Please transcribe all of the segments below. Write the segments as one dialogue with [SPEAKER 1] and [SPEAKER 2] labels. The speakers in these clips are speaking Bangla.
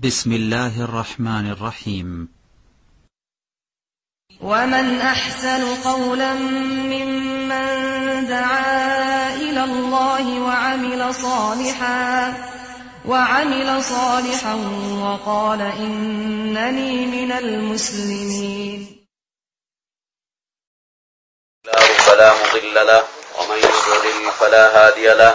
[SPEAKER 1] بسم الله الرحمن الرحيم ومن أحسن قولا ممن دعا إلى الله وعمل صالحا وعمل صالحا وقال إنني من المسلمين لا فلا مضل له ومن يضلل فلا هادي له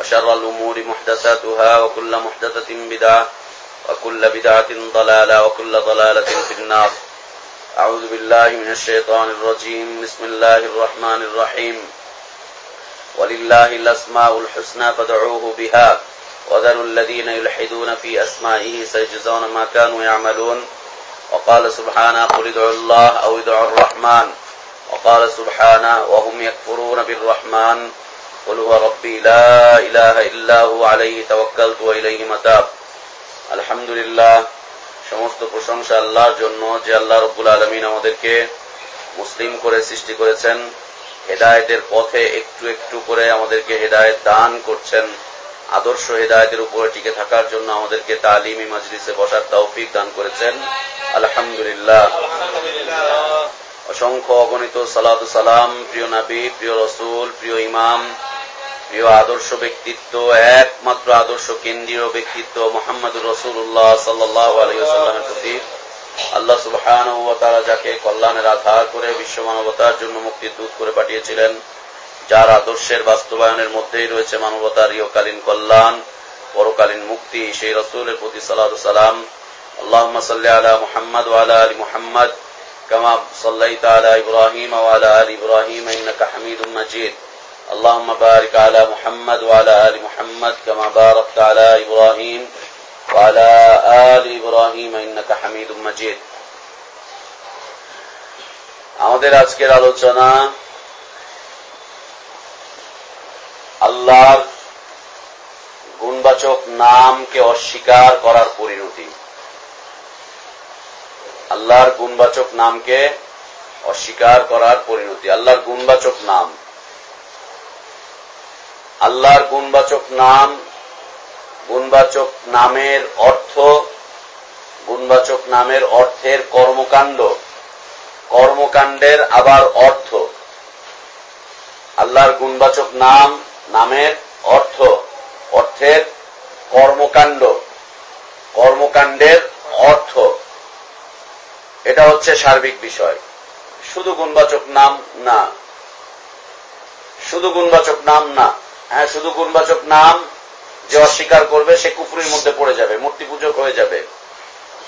[SPEAKER 1] وشر الأمور محدثاتها وكل محدثة بدعة وكل بدعة ضلالة وكل ضلالة في النار أعوذ بالله من الشيطان الرجيم بسم الله الرحمن الرحيم ولله الأسماء الحسنى فادعوه بها وذلوا الذين يلحدون في أسمائه سيجزون ما كانوا يعملون وقال سبحانه قل ادعوا الله أو ادعوا الرحمن وقال سبحانه وهم يكفرون بالرحمن قل هو ربي لا إله إلا هو عليه توكلت وإليه متاب الحمد لله সমস্ত প্রশংসা আল্লাহর জন্য যে আল্লাহ রব্বুল আলমিন আমাদেরকে মুসলিম করে সৃষ্টি করেছেন হেদায়তের পথে একটু একটু করে আমাদেরকে হেদায়ত দান করছেন আদর্শ হেদায়তের উপরে টিকে থাকার জন্য আমাদেরকে তালিমি মজলিসে বসার তৌফিক দান করেছেন আলহামদুলিল্লাহ অসংখ্য অগণিত সালাদু সালাম প্রিয় নাবি প্রিয় রসুল প্রিয় ইমাম প্রিয় আদর্শ ব্যক্তিত্ব একমাত্র আদর্শ কেন্দ্রীয় ব্যক্তিত্ব মোহাম্মদুর রসুল্লাহ সাল্লাহ আলহিহাস্লামের প্রতি আল্লাহ সুবহান তারা যাকে কল্যাণের আধার করে বিশ্ব মানবতার জন্য মুক্তি দূত করে পাঠিয়েছিলেন যার আদর্শের বাস্তবায়নের মধ্যেই রয়েছে মানবতার ইয়কালীন কল্যাণ পরকালীন মুক্তি সেই রসুলের প্রতি সালাদ সালাম আল্লাহ সাল্লাহ আলা মোহাম্মদ ওয়ালা আলী মোহাম্মদ كما صليت على إبراهيم وعلى آل إبراهيم إنك حميد مجيد اللهم بارك على محمد وعلى آل محمد كما باركت على إبراهيم وعلى آل إبراهيم إنك حميد مجيد আমাদের আজকের আলোচনা আল্লাহর গুণবাচক নামকে অস্বীকার করার পরিণতি আল্লাহর গুণবাচক নামকে অস্বীকার করার পরিণতি আল্লাহর গুণবাচক নাম আল্লাহর গুণবাচক নাম গুণবাচক নামের অর্থ গুণবাচক নামের অর্থের কর্মকাণ্ড কর্মকাণ্ডের আবার অর্থ আল্লাহর গুণবাচক নাম নামের অর্থ অর্থের কর্মকাণ্ড কর্মকাণ্ডের অর্থ এটা হচ্ছে সার্বিক বিষয় শুধু গুণবাচক নাম না শুধু গুণবাচক নাম না হ্যাঁ শুধু গুণবাচক নাম যে অস্বীকার করবে সে কুফুরির মধ্যে পড়ে যাবে মূর্তি পূজক হয়ে যাবে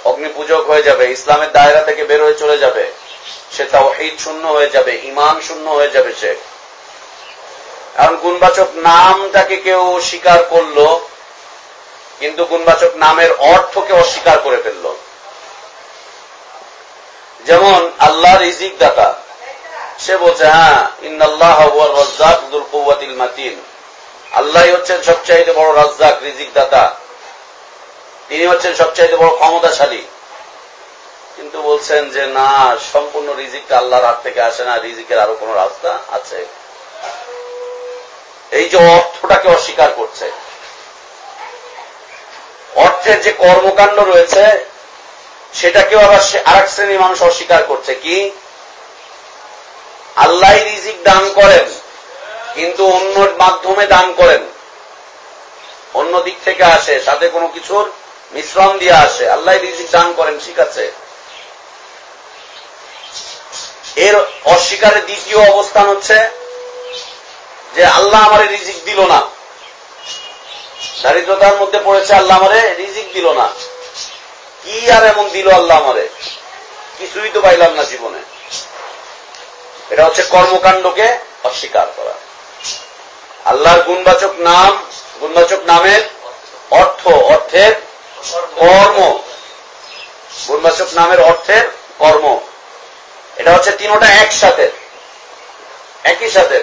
[SPEAKER 1] অগ্নি পূজক হয়ে যাবে ইসলামের দায়রা থেকে বের হয়ে চলে যাবে সে তাও ঈদ শূন্য হয়ে যাবে ইমান শূন্য হয়ে যাবে সে এখন গুণবাচক নামটাকে কেউ স্বীকার করল কিন্তু গুণবাচক নামের অর্থকে অস্বীকার করে ফেললো যেমন আল্লাহ রিজিক দাতা সে বলছে হ্যাঁ ইন্নআল্লাহ রাজ্জাকুল কৌয়াতিল মাতিন আল্লাহ হচ্ছেন সবচাইতে বড় রাজ্জাক রিজিক দাতা তিনি হচ্ছেন সবচাইতে বড় ক্ষমতাশালী কিন্তু বলছেন যে না সম্পূর্ণ রিজিকটা আল্লাহর হাত থেকে আসে না রিজিকের আরো কোন রাস্তা আছে এই যে অর্থটাকে অস্বীকার করছে অর্থের যে কর্মকাণ্ড রয়েছে সেটাকেও আবার আর এক শ্রেণীর মানুষ অস্বীকার করছে কি আল্লাহ রিজিক দান করেন কিন্তু অন্য মাধ্যমে দান করেন অন্য দিক থেকে আসে সাথে কোনো কিছুর মিশ্রণ দিয়ে আসে আল্লাহ রিজিক দান করেন ঠিক আছে এর অস্বীকারের দ্বিতীয় অবস্থান হচ্ছে যে আল্লাহ আমারে রিজিক দিল না দারিদ্রতার মধ্যে পড়েছে আল্লাহ আমারে রিজিক দিল না কি আর এমন দিল আল্লাহ আমারে কিছুই তো পাইলাম না জীবনে এটা হচ্ছে কর্মকাণ্ডকে অস্বীকার করা আল্লাহর গুণবাচক নাম গুণবাচক নামের অর্থ অর্থের কর্ম গুণবাচক নামের অর্থের কর্ম এটা হচ্ছে তিনোটা একসাথে একই সাথে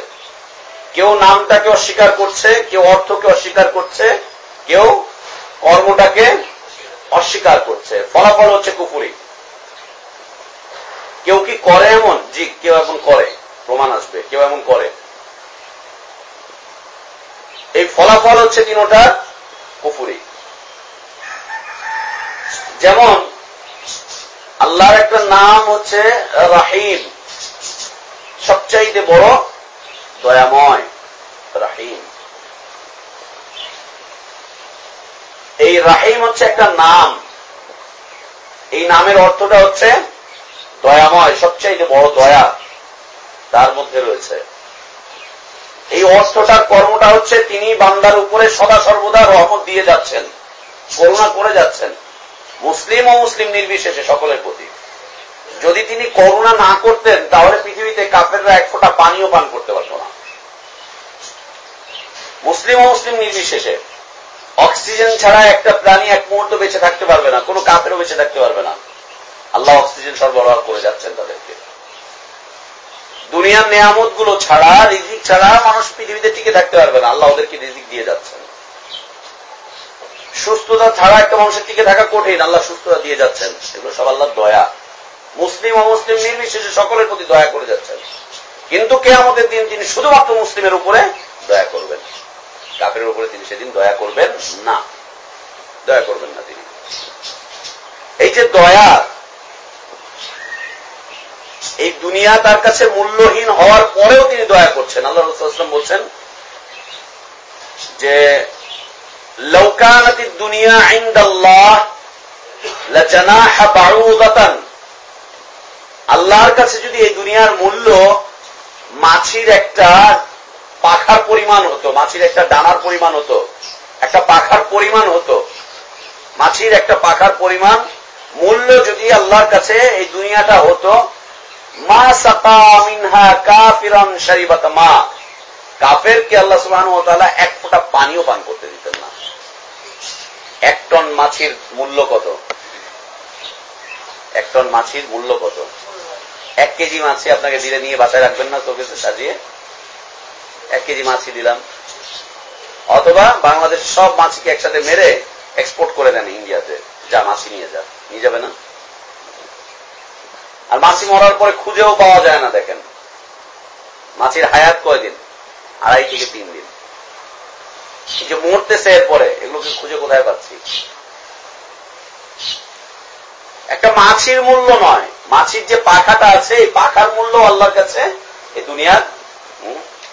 [SPEAKER 1] কেউ নামটাকে অস্বীকার করছে কেউ অর্থকে অস্বীকার করছে কেউ কর্মটাকে অস্বীকার করছে ফলাফল হচ্ছে কুপুরি কেউ কি করে এমন জি কেউ এমন করে প্রমাণ আসবে কেউ এমন করে এই ফলাফল হচ্ছে তিন ওটা কুফুরি যেমন আল্লাহর একটা নাম হচ্ছে রাহিম সবচাইতে বড় দয়াময় রাহিম এই রাহিম হচ্ছে একটা নাম এই নামের অর্থটা হচ্ছে দয়াময় সবচাইতে বড় দয়া তার মধ্যে রয়েছে এই অর্থটার কর্মটা হচ্ছে তিনি বান্দার উপরে সদা সর্বদা রহমত দিয়ে যাচ্ছেন করুণা করে যাচ্ছেন মুসলিম ও মুসলিম নির্বিশেষে সকলের প্রতি যদি তিনি করুণা না করতেন তাহলে পৃথিবীতে কাপেররা এক ফোঁটা পানীয় পান করতে পারত না মুসলিম ও মুসলিম নির্বিশেষে অক্সিজেন ছাড়া একটা প্রাণী এক মুহূর্ত বেঁচে থাকতে পারবে না কোনো কাপেরও বেঁচে থাকতে পারবে না আল্লাহ অক্সিজেন সরবরাহ করে যাচ্ছেন তাদেরকে দুনিয়ার নিয়ামত গুলো ছাড়া রিজিক ছাড়া মানুষ পৃথিবীতে টিকে থাকতে পারবে না আল্লাহ ওদেরকে রিজিক দিয়ে যাচ্ছেন সুস্থতা ছাড়া একটা মানুষের টিকে থাকা কঠিন আল্লাহ সুস্থতা দিয়ে যাচ্ছেন সেগুলো সব আল্লাহ দয়া মুসলিম অমুসলিম নির্বিশেষে সকলের প্রতি দয়া করে যাচ্ছেন কিন্তু কে আমাদের দিন তিনি শুধুমাত্র মুসলিমের উপরে দয়া করবেন কাফের উপরে তিনি সেদিন দয়া করবেন না দয়া করবেন না তিনি এই যে দয়া এই দুনিয়া তার কাছে মূল্যহীন হওয়ার পরেও তিনি দয়া করছেন আল্লাহ রসুলাম বলছেন যে লৌকানাতি দুনিয়া আইন্দাল্লাহ বারুদাতান আল্লাহর কাছে যদি এই দুনিয়ার মূল্য মাছির একটা পাখার পরিমাণ হতো মাছির একটা ডানার পরিমাণ হতো একটা পাখার পরিমাণ হতো মাছির একটা পাখার পরিমাণ মূল্য যদি আল্লাহর কাছে এই দুনিয়াটা হতো মা সাতা মিনহা কা কাফিরান শরীবত মা কাফেরকে আল্লাহ সুবাহ ওয়া এক ফোটা পানিও পান করতে দিতেন না এক টন মাছির মূল্য কত এক টন মাছির মূল্য কত এক কেজি মাছি আপনাকে দিলে নিয়ে বাসায় রাখবেন না তোকে সাজিয়ে এক কেজি মাছই দিলাম অথবা বাংলাদেশ সব মাছকে একসাথে মেরে এক্সপোর্ট করে দেন ইন্ডিয়াতে যা মাছি নিয়ে যা নিয়ে যাবে না আর মাছি মরার পরে খুঁজেও পাওয়া যায় না দেখেন মাছির হায়াত কয়দিন আড়াই থেকে তিন দিন যে মরতেছে এরপরে এগুলোকে খুঁজে কোথায় পাচ্ছি একটা মাছির মূল্য নয় মাছির যে পাখাটা আছে এই পাখার মূল্য আল্লাহর কাছে এই দুনিয়ার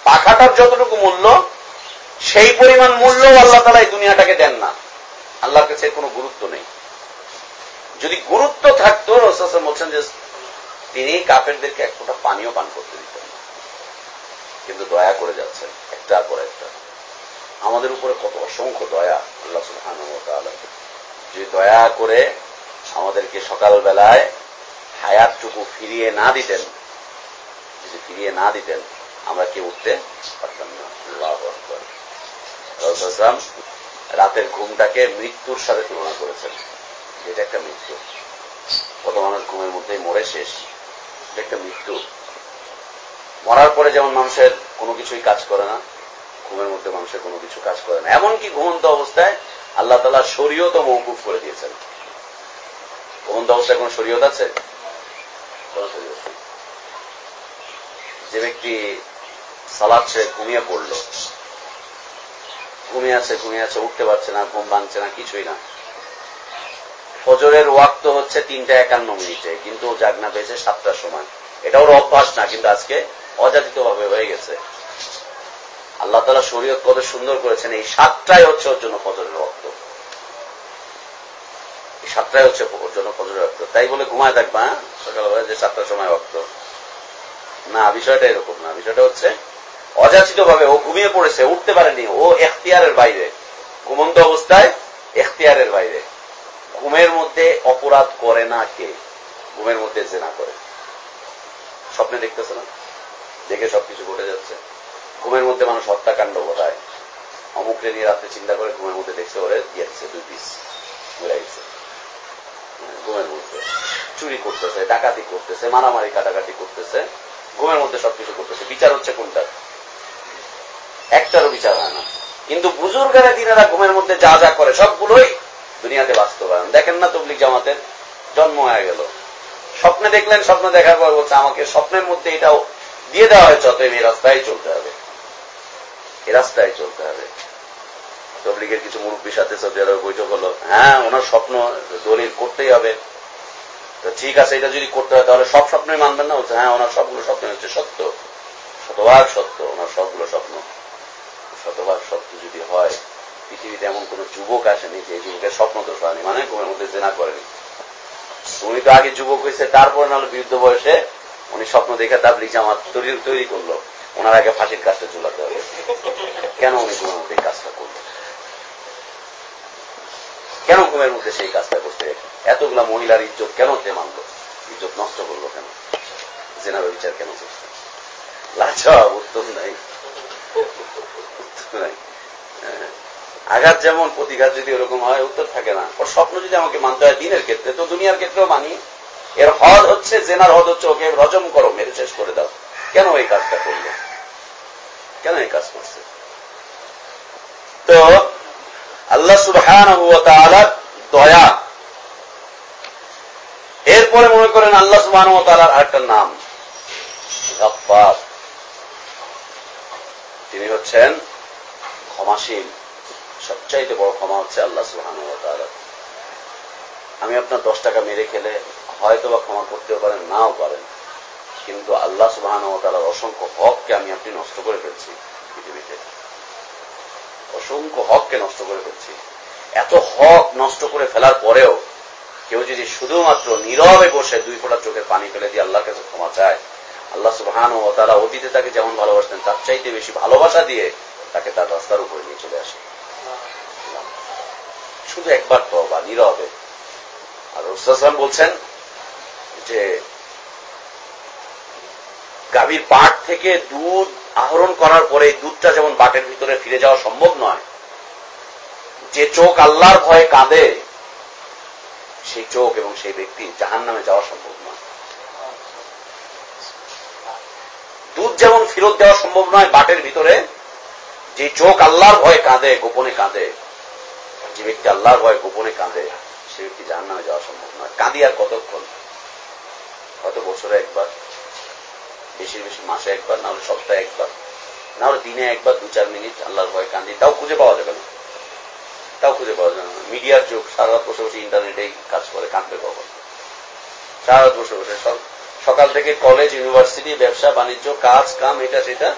[SPEAKER 1] পাখাটার যতটুকু মূল্য সেই পরিমাণ মূল্য আল্লাহ তারা এই দুনিয়াটাকে দেন না আল্লাহর কাছে কোনো গুরুত্ব নেই যদি গুরুত্ব থাকতো রসাসন বলছেন যে তিনি কাপেরদেরকে এক ফোটা পানীয় পান করতে দিতেন কিন্তু দয়া করে যাচ্ছেন একটার পর একটা আমাদের উপরে কত অসংখ্য দয়া আল্লাহ সুলহান যে দয়া করে আমাদেরকে সকালবেলায় হায়াতটুকু ফিরিয়ে না দিতেন যদি ফিরিয়ে না দিতেন আমরা কি উঠতে পারতাম না রসুলাম রাতের ঘুমটাকে মৃত্যুর সাথে তুলনা করেছেন এটা একটা মৃত্যু কত মানুষ ঘুমের মধ্যেই মরে শেষ এটা একটা মৃত্যু মরার পরে যেমন মানুষের কোনো কিছুই কাজ করে না ঘুমের মধ্যে মানুষের কোনো কিছু কাজ করে না এমনকি ঘুমন্ত অবস্থায় আল্লাহ তালা শরীয়ত মৌকুফ করে দিয়েছেন ঘুমন্ত অবস্থায় কোন শরীয়ত আছে যে ব্যক্তি সালাদ ছেড়ে ঘুমিয়ে পড়ল ঘুমিয়ে আছে ঘুমিয়ে আছে উঠতে পারছে না ঘুম ভাঙছে না কিছুই না ফজরের ওয়াক্ত হচ্ছে তিনটা একান্ন মিনিটে কিন্তু জাগনা পেয়েছে সাতটার সময় এটা ওর অভ্যাস না কিন্তু আজকে অজাতিত ভাবে হয়ে গেছে আল্লাহ তালা শরীয়ত কত সুন্দর করেছেন এই সাতটাই হচ্ছে ওর জন্য ফজরের রক্ত এই সাতটাই হচ্ছে ওর জন্য ফজরের রক্ত তাই বলে ঘুমায় থাকবা হ্যাঁ? সকালবেলা যে সাতটার সময় রক্ত না বিষয়টা এরকম না বিষয়টা হচ্ছে অযাচিত ভাবে ও ঘুমিয়ে পড়েছে উঠতে পারেনি ও এখতিয়ারের বাইরে ঘুমন্ত অবস্থায় এখতিয়ারের বাইরে ঘুমের মধ্যে অপরাধ করে না কে ঘুমের মধ্যে জেনা করে স্বপ্নে দেখতেছে না দেখে সবকিছু ঘটে যাচ্ছে ঘুমের মধ্যে মানুষ হত্যাকাণ্ড ঘটায় অমুকরে নিয়ে রাত্রে চিন্তা করে ঘুমের মধ্যে দেখছে ওরে দিয়েছে দুই পিস ঘুরে মানে ঘুমের মধ্যে চুরি করতেছে ডাকাতি করতেছে মারামারি কাটাকাটি করতেছে ঘুমের মধ্যে সবকিছু করতেছে বিচার হচ্ছে কোনটা একটারও বিচার হয় না কিন্তু বুজুর্গারা দিনেরা ঘুমের মধ্যে যা যা করে সবগুলোই দুনিয়াতে বাস্তবায়ন দেখেন না তবলিক জামাতের জন্ম হয়ে গেল স্বপ্নে দেখলেন স্বপ্ন দেখার পর বলছে আমাকে স্বপ্নের মধ্যে এটাও দিয়ে দেওয়া হয়েছে অতএব এই রাস্তায় চলতে হবে এই রাস্তায় চলতে হবে তবলিকের কিছু মুরব্বী সাথে সৌদি আরবে বৈঠক হলো হ্যাঁ ওনার স্বপ্ন দলিল করতেই হবে তো ঠিক আছে এটা যদি করতে হয় তাহলে সব স্বপ্নই মানবেন না বলছে হ্যাঁ ওনার সবগুলো স্বপ্ন হচ্ছে সত্য শতভাগ সত্য ওনার সবগুলো স্বপ্ন শতভাগ সত্য যদি হয় পৃথিবীতে এমন কোন যুবক আসেনি যে যুবকের স্বপ্ন তো হয়নি মানে ঘুমের মধ্যে জেনা করেনি উনি তো আগে যুবক হয়েছে তারপর নাহলে বৃদ্ধ বয়সে উনি স্বপ্ন দেখে তার তাবলিক আমার তৈরি তৈরি করলো ওনার আগে ফাঁসির কাজটা ঝুলাতে হবে কেন উনি ঘুমের মধ্যে কাজটা করল কেন ঘুমের মধ্যে সেই কাজটা করতে এতগুলা মহিলার ইজ্জত কেন সে মানলো ইজ্জত নষ্ট করলো কেন জেনারেল বিচার কেন লাজা উত্তম নাই আঘাত যেমন প্রতিঘাত যদি ওরকম হয় উত্তর থাকে না ওর স্বপ্ন যদি আমাকে মানতে হয় দিনের ক্ষেত্রে তো দুনিয়ার ক্ষেত্রেও মানি এর হদ হচ্ছে জেনার হদ হচ্ছে ওকে রজম করো মেরে শেষ করে দাও কেন এই কাজটা করলো কেন এই কাজ করছে তো আল্লাহ সুবহান দয়া এরপরে মনে করেন আল্লাহ সুবহান আরেকটা নাম তিনি হচ্ছেন ক্ষমাসীন সবচাইতে বড় ক্ষমা হচ্ছে আল্লাহ সুহান আমি আপনার দশ টাকা মেরে খেলে হয়তো বা ক্ষমা করতেও পারেন নাও পারেন কিন্তু আল্লাহ সুবাহান ও তালার অসংখ্য হককে আমি আপনি নষ্ট করে ফেলছি পৃথিবীতে অসংখ্য হককে নষ্ট করে ফেলছি এত হক নষ্ট করে ফেলার পরেও কেউ যদি শুধুমাত্র নীরবে বসে দুই ফোটার চোখে পানি ফেলে দিয়ে আল্লাহর কাছে ক্ষমা চায় আল্লাহ সুবাহান ও তালা অতীতে তাকে যেমন ভালোবাসতেন তার চাইতে বেশি ভালোবাসা দিয়ে তাকে তার রাস্তার উপরে নিয়ে চলে আসে শুধু একবার তো বা নীরবে আর রসুল বলছেন যে গাভীর পাট থেকে দুধ আহরণ করার পরে দুধটা যেমন বাটের ভিতরে ফিরে যাওয়া সম্ভব নয় যে চোখ আল্লাহর ভয়ে কাঁদে সেই চোখ এবং সেই ব্যক্তি জাহান নামে যাওয়া সম্ভব নয় দুধ যেমন ফেরত দেওয়া সম্ভব নয় বাটের ভিতরে যে চোখ আল্লাহর ভয়ে কাঁদে গোপনে কাঁদে যে ব্যক্তি আল্লাহর ভয়ে গোপনে কাঁদে সে ব্যক্তি জাহান নামে যাওয়া সম্ভব নয় কাঁদি আর কতক্ষণ হয়তো বছরে একবার বেশি বেশি মাসে একবার না হলে সপ্তাহে একবার না হলে দিনে একবার দু চার মিনিট আল্লাহর ভয়ে কাঁদি তাও খুঁজে পাওয়া যাবে না তাও খুঁজে পাওয়া যাবে না মিডিয়ার যুগ সারা রাত বসে বসে ইন্টারনেটেই কাজ করে কাঁদবে কখন সারা রাত বসে বসে সব সকাল থেকে কলেজ ইউনিভার্সিটি ব্যবসা বাণিজ্য কাজ কাম এটা সেটা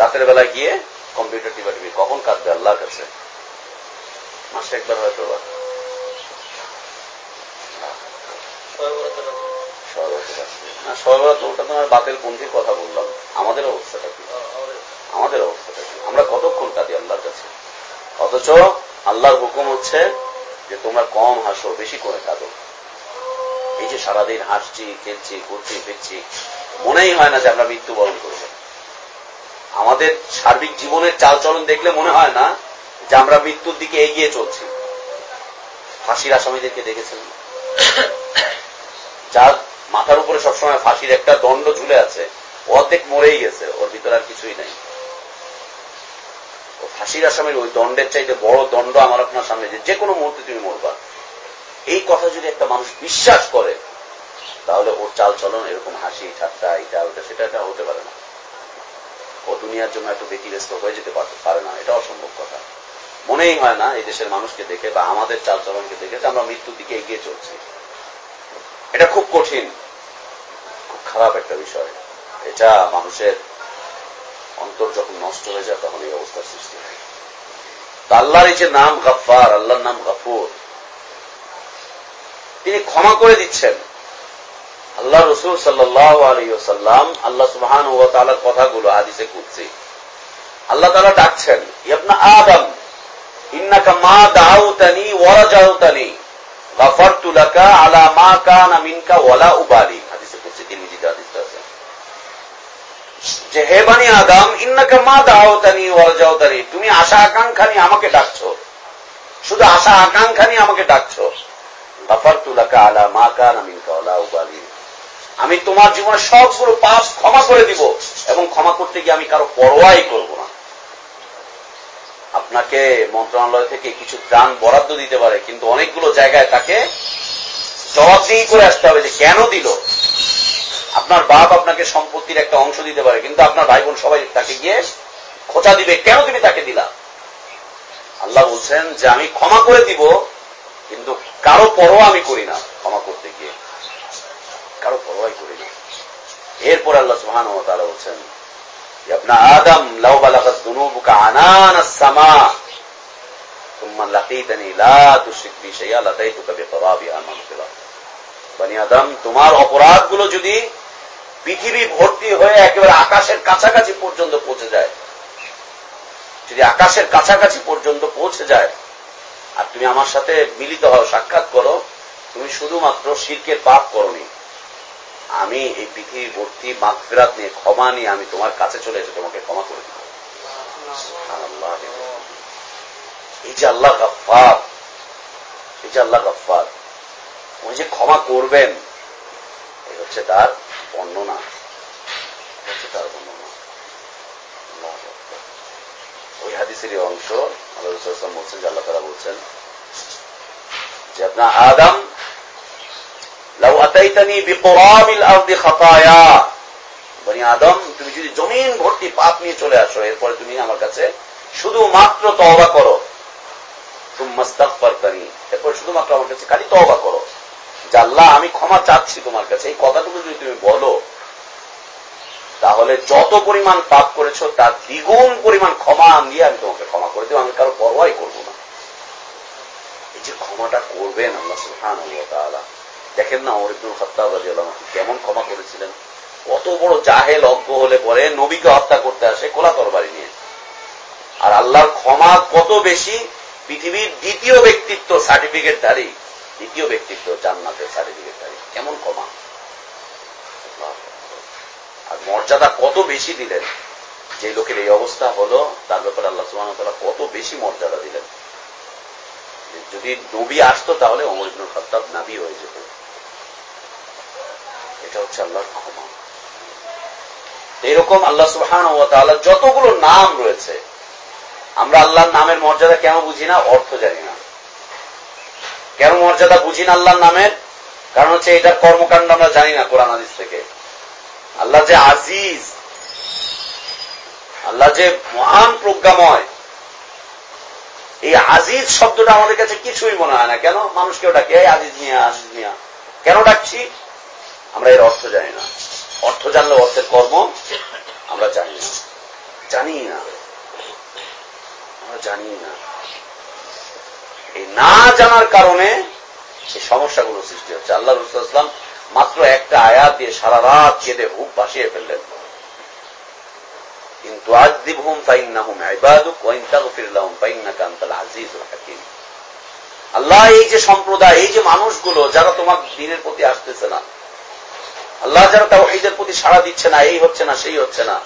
[SPEAKER 1] রাতের বেলা গিয়ে কম্পিউটার টিভা টিভি কখন কাঁদবে আল্লাহর কাছে মাসে একবার হয়তো বা সর্বরাত ওটা তো আমার বাতের পন্থীর কথা বললাম আমাদের অবস্থাটা কি আমাদের অবস্থাটা কি আমরা কতক্ষণ কাঁদি আল্লাহর কাছে অথচ আল্লাহর হুকুম হচ্ছে যে তোমরা কম হাসো বেশি করে কাঁদো এই যে সারাদিন হাসছি খেলছি ঘুরছি ফিরছি মনেই হয় না যে আমরা মৃত্যুবরণ করবো আমাদের সার্বিক জীবনের চালচলন দেখলে মনে হয় না যে আমরা মৃত্যুর দিকে এগিয়ে চলছি ফাঁসির আসামিদেরকে দেখেছেন যার মাথার উপরে সবসময় ফাঁসির একটা দণ্ড ঝুলে আছে অর্ধেক মরেই গেছে ওর ভিতরে আর কিছুই নাই ও ফাঁসির আসামির ওই দণ্ডের চাইতে বড় দণ্ড আমার আপনার সামনে যে যে কোনো মুহূর্তে তুমি মরবা এই কথা যদি একটা মানুষ বিশ্বাস করে তাহলে ওর চালচলন এরকম হাসি ঠাট্টা এটা ওটা সেটা হতে পারে না ও দুনিয়ার জন্য একটু ব্যতিব্যস্ত হয়ে যেতে পারে না এটা অসম্ভব কথা মনেই হয় না এই দেশের মানুষকে দেখে বা আমাদের চালচলনকে দেখে যে আমরা মৃত্যুর দিকে এগিয়ে চলছি এটা খুব কঠিন খুব খারাপ একটা বিষয় এটা মানুষের অন্তর যখন নষ্ট হয়ে যায় তখন এই অবস্থার সৃষ্টি হয় তা আল্লাহর এই যে নাম গাফার আল্লাহর নাম গাফুর তিনি ক্ষমা করে দিচ্ছেন আল্লাহ রসুল সাল্লাহ আলিয়াল্লাম আল্লাহ সুহান ও তালার কথাগুলো আদিসে কুদছি আল্লাহ তালা ডাকছেন ইবনা আদম ইন্নাকা মা দাউতানি ওয়া জাউতানি গাফারতু লাকা আলা মা কানা মিনকা ওয়ালা উবালি হাদিসে তিনি তিরমিজিতে হাদিসটা আছেন যে হে বানি আদম ইন্নাকা মা দাউতানি ওয়া জাউতানি তুমি আশা আকাঙ্ক্ষা নিয়ে আমাকে ডাকছো শুধু আশা আকাঙ্ক্ষা নিয়ে আমাকে ডাকছো গাফারতু তুলাকা আলা মা কান আমিনকা ওলা উবালি আমি তোমার জীবনে সবগুলো পাপ ক্ষমা করে দিব এবং ক্ষমা করতে গিয়ে আমি কারো পরোয়াই করব না আপনাকে মন্ত্রণালয় থেকে কিছু ত্রাণ বরাদ্দ দিতে পারে কিন্তু অনেকগুলো জায়গায় তাকে জবাবদিহি করে আসতে হবে যে কেন দিল আপনার বাপ আপনাকে সম্পত্তির একটা অংশ দিতে পারে কিন্তু আপনার ভাই বোন সবাই তাকে গিয়ে খোঁচা দিবে কেন তুমি তাকে দিলা আল্লাহ বলছেন যে আমি ক্ষমা করে দিব কিন্তু কারো পরও আমি করি না ক্ষমা করতে গিয়ে কারো পরোয়াই করিনি এরপর আল্লাহ সুহান ও তারা বলছেন আপনা আদম লাউ বালাকাস দুনুবুকা আনান যদি পৃথিবী ভর্তি হয়ে একেবারে আকাশের কাছাকাছি পর্যন্ত পৌঁছে যায় যদি আকাশের কাছাকাছি পর্যন্ত পৌঁছে যায় আর তুমি আমার সাথে মিলিত হও সাক্ষাৎ করো তুমি শুধুমাত্র শিরকের পাপ করনি আমি এই পৃথিবীবর্তী মাগফিরাত নিয়ে ক্ষমা নিয়ে আমি তোমার কাছে চলে এসে তোমাকে ক্ষমা করে দিব এই যে আল্লাহ গফার এই যে আল্লাহ গফার উনি যে ক্ষমা করবেন এই হচ্ছে তার বর্ণনা হচ্ছে তার বর্ণনা ওই হাদিসেরই অংশ আল্লাহ বলছেন যে আল্লাহ তারা বলছেন যে আপনার আদাম লাউ আতাইতানি খাতায়া বনি আদম তুমি যদি জমিন ভর্তি পাপ নিয়ে চলে আসো এরপরে তুমি আমার কাছে তওবা করো শুধুমাত্র আমার কাছে খালি তওবা করো আমি ক্ষমা চাচ্ছি তোমার কাছে এই কথাটুকু যদি তুমি বলো তাহলে যত পরিমাণ পাপ করেছো তার দ্বিগুণ পরিমাণ ক্ষমা দিয়ে আমি তোমাকে ক্ষমা করে দেবো আমি কারো পরোয়াই করবো না এই যে ক্ষমাটা করবেন আল্লাহ সুলহান আল্লাহ দেখেন না অমর ইবনুল খত্তাব রাজি আল্লাহকে কেমন ক্ষমা করেছিলেন অত বড় জাহেল অজ্ঞ হলে পরে নবীকে হত্যা করতে আসে কোলা তরবারি নিয়ে আর আল্লাহর ক্ষমা কত বেশি পৃথিবীর দ্বিতীয় ব্যক্তিত্ব সার্টিফিকেটধারী দ্বিতীয় ব্যক্তিত্ব জান্নাতের সার্টিফিকেটধারী কেমন ক্ষমা আর মর্যাদা কত বেশি দিলেন যে লোকের এই অবস্থা হলো তার ব্যাপারে আল্লাহ সুবাহ কত বেশি মর্যাদা দিলেন যদি নবী আসতো তাহলে অমর ইবনুল খত্তাব নাবি হয়ে যেত এটা হচ্ছে আল্লাহর ক্ষমা এইরকম আল্লাহ সুহান ও তাল্লাহ যতগুলো নাম রয়েছে আমরা আল্লাহর নামের মর্যাদা কেন বুঝি না অর্থ জানি না কেন মর্যাদা বুঝি না আল্লাহর নামের কারণ হচ্ছে এটার কর্মকাণ্ড আমরা জানি না কোরআন আদিস থেকে আল্লাহ যে আজিজ আল্লাহ যে মহান প্রজ্ঞাময় এই আজিজ শব্দটা আমাদের কাছে কিছুই মনে হয় না কেন মানুষকেও ডাকে এই আজিজ নিয়ে আজিজ নিয়ে কেন ডাকছি আমরা এর অর্থ জানি না অর্থ জানলে অর্থের কর্ম আমরা জানি না জানি না আমরা জানি না এই না জানার কারণে এই সমস্যাগুলো সৃষ্টি হচ্ছে আল্লাহ রুসুলাম মাত্র একটা আয়াত দিয়ে সারা রাত কেঁদে হুব ভাসিয়ে ফেললেন কিন্তু আজ দিব হুম ফাইন না হুম হাকিম আল্লাহ এই যে সম্প্রদায় এই যে মানুষগুলো যারা তোমার দিনের প্রতি আসতেছে না আল্লাহ যারা তাও ঈদের প্রতি সাড়া দিচ্ছে না এই হচ্ছে না সেই হচ্ছে না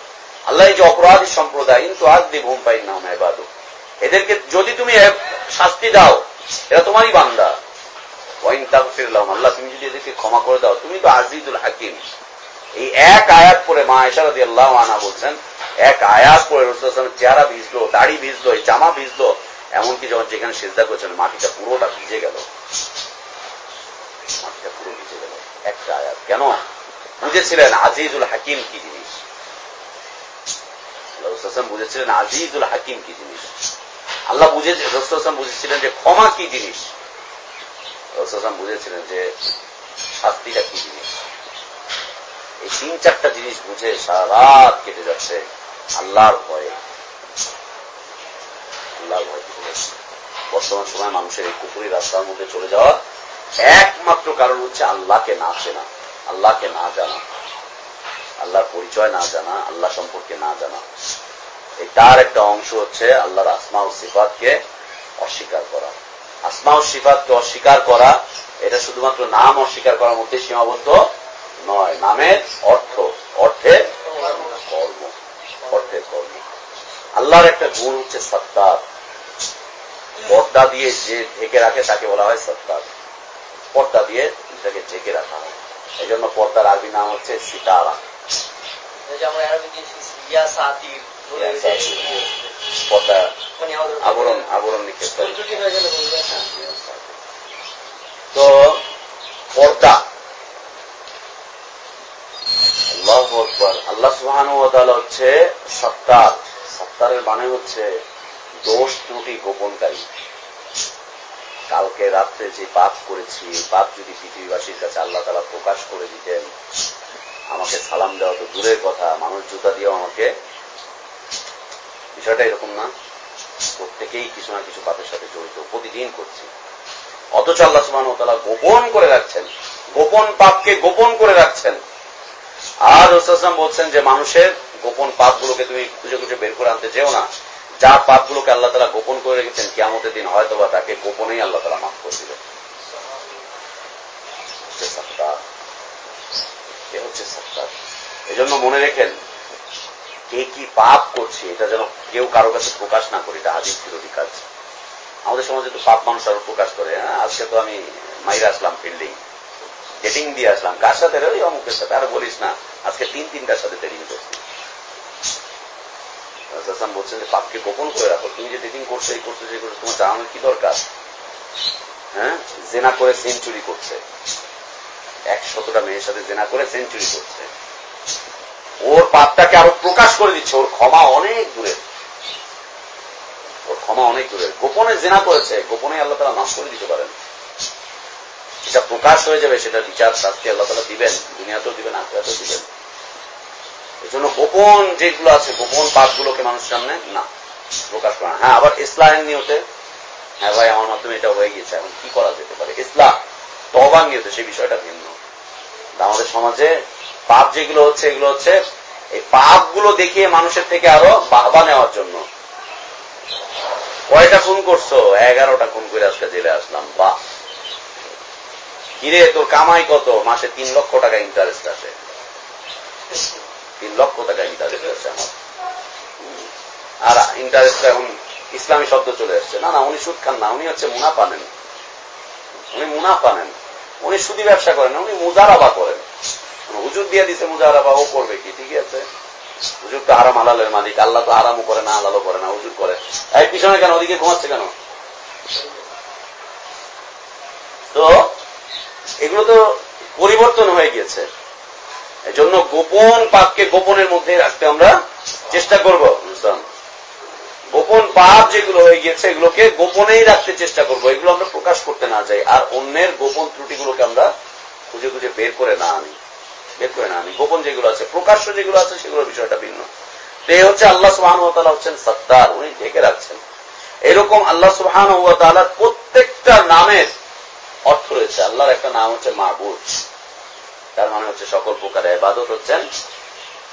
[SPEAKER 1] আল্লাহ এই যে অপরাধী সম্প্রদায় কিন্তু আজ দিয়ে ঘুম পাই না এবাদু এদেরকে যদি তুমি শাস্তি দাও এরা তোমারই বান্দা আল্লাহ তুমি যদি এদেরকে ক্ষমা করে দাও তুমি তো আজিদুল হাকিম এই এক আয়াত পরে মা এসারদি আল্লাহ আনা বলছেন এক আয়াত পরে রসুলের চেহারা ভিজলো দাড়ি ভিজলো জামা ভিজলো এমনকি যখন যেখানে সেজদা করেছেন মাটিটা পুরোটা ভিজে গেল মাটিটা পুরো ভিজে গেল একটা আয়াত কেন বুঝেছিলেন আজিজুল হাকিম কি জিনিস আল্লাহাম বুঝেছিলেন আজিজুল হাকিম কি জিনিস আল্লাহ বুঝে রসুলাম বুঝেছিলেন যে ক্ষমা কি জিনিস রসুলাম বুঝেছিলেন যে শাস্তিটা কি জিনিস এই তিন চারটা জিনিস বুঝে সারা রাত কেটে যাচ্ছে আল্লাহর ভয়ে আল্লাহর ভয় কেটে বর্তমান সময় মানুষের এই কুকুরি রাস্তার মধ্যে চলে যাওয়া একমাত্র কারণ হচ্ছে আল্লাহকে না চেনা আল্লাহকে না জানা আল্লাহর পরিচয় না জানা আল্লাহ সম্পর্কে না জানা এই তার একটা অংশ হচ্ছে আল্লাহর আসমা ও সিফাতকে অস্বীকার করা আসমা ও সিফাতকে অস্বীকার করা এটা শুধুমাত্র নাম অস্বীকার করার মধ্যে সীমাবদ্ধ নয় নামের অর্থ অর্থের কর্ম অর্থের কর্ম আল্লাহর একটা গুণ হচ্ছে সত্তার পর্দা দিয়ে যে ঢেকে রাখে তাকে বলা হয় সত্তার পর্দা দিয়ে তাকে ঢেকে রাখা হয় এই জন্য পর্দার আরবি নাম হচ্ছে সিতারা পর্দা আবরণ আবরণ হ্যাঁ, তো পর্দা আল্লাহ আকবর আল্লাহ সুহান হচ্ছে সত্তার সত্তারের মানে হচ্ছে দোষ ত্রুটি গোপনকারী কালকে রাত্রে যে পাপ করেছি পাপ যদি পৃথিবীবাসীর কাছে আল্লাহ তালা প্রকাশ করে দিতেন আমাকে সালাম দেওয়া তো দূরের কথা মানুষ জুতা দিয়েও আমাকে বিষয়টা এরকম না প্রত্যেকেই কিছু না কিছু পাপের সাথে জড়িত প্রতিদিন করছি অথচ আল্লাহ সুবাহ তালা গোপন করে রাখছেন গোপন পাপকে গোপন করে রাখছেন আর রসাম বলছেন যে মানুষের গোপন পাপগুলোকে তুমি খুঁজে খুঁজে বের করে আনতে যেও না যার পাপগুলোকে আল্লাহ তালা গোপন করে রেখেছেন কেমতের দিন হয়তো বা তাকে গোপনেই আল্লাহ তালা মাফ করে দিবেন এ হচ্ছে সত্তার এজন্য মনে রেখেন কে কি পাপ করছে এটা যেন কেউ কারো কাছে প্রকাশ না করে এটা হাদিস বিরোধী কাজ আমাদের সমাজে তো পাপ মানুষ আরো প্রকাশ করে হ্যাঁ? আজকে তো আমি মাইরা আসলাম ফিল্ডিং ডেটিং দিয়ে আসলাম কার সাথে রে অমুকের সাথে আর বলিস না আজকে তিন তিনটার সাথে ডেটিং করছি হাসান বলছেন যে পাপকে গোপন করে রাখো তুমি যে ডেটিং করছো এই করছো যে করছো তোমার জানানোর কি দরকার হ্যাঁ জেনা করে সেঞ্চুরি করছে একশতটা মেয়ের সাথে জেনা করে সেঞ্চুরি করছে ওর পাপটাকে আরো প্রকাশ করে দিচ্ছে ওর ক্ষমা অনেক দূরের ওর ক্ষমা অনেক দূরের গোপনে জেনা করেছে গোপনে আল্লাহ তারা নাশ করে দিতে পারেন এটা প্রকাশ হয়ে যাবে সেটা বিচার শাস্তি আল্লাহ তালা দিবেন দুনিয়াতেও দিবেন আখড়াতেও দিবেন এজন্য গোপন যেগুলো আছে গোপন পাপগুলোকে মানুষের সামনে না প্রকাশ করা হ্যাঁ আবার ইসলামের নিয়তে হ্যাঁ ভাই আমার মাধ্যমে এটা হয়ে গিয়েছে এখন কি করা যেতে পারে ইসলাম তবা নিয়তে সেই বিষয়টা ভিন্ন আমাদের সমাজে পাপ যেগুলো হচ্ছে এগুলো হচ্ছে এই পাপগুলো দেখিয়ে মানুষের থেকে আরো বাহবা নেওয়ার জন্য কয়টা খুন করছো এগারোটা খুন করে আজকে জেলে আসলাম বা কিরে তোর কামাই কত মাসে তিন লক্ষ টাকা ইন্টারেস্ট আছে তিন লক্ষ টাকা ইন্টারেস্ট আসছে আর ইন্টারেস্ট এখন ইসলামী শব্দ চলে আসছে না না উনি সুদ খান না উনি হচ্ছে মুনাফা নেন উনি মুনাফা নেন উনি সুদি ব্যবসা করেন উনি মুজারাবা করেন মানে হুজুর দিয়ে দিছে মুজারাবা ও করবে কি ঠিক আছে হুজুর তো আরাম হালালের মালিক আল্লাহ তো আরামও করে না হালালও করে না হুজুর করে এই পিছনে কেন ওদিকে ঘুমাচ্ছে কেন তো এগুলো তো পরিবর্তন হয়ে গিয়েছে এজন্য গোপন পাপকে গোপনের মধ্যে রাখতে আমরা চেষ্টা করব বুঝলাম গোপন পাপ যেগুলো হয়ে গিয়েছে এগুলোকে গোপনেই রাখতে চেষ্টা করব এগুলো আমরা প্রকাশ করতে না যাই আর অন্যের গোপন ত্রুটিগুলোকে আমরা খুঁজে খুঁজে বের করে না আনি বের করে না আনি গোপন যেগুলো আছে প্রকাশ্য যেগুলো আছে সেগুলোর বিষয়টা ভিন্ন এ হচ্ছে আল্লাহ সুবাহ হচ্ছেন সত্তার উনি ঢেকে রাখছেন এরকম আল্লাহ সুবাহ প্রত্যেকটা নামের অর্থ রয়েছে আল্লাহর একটা নাম হচ্ছে মাহবুজ তার মানে হচ্ছে সকল প্রকারে এবাদত হচ্ছেন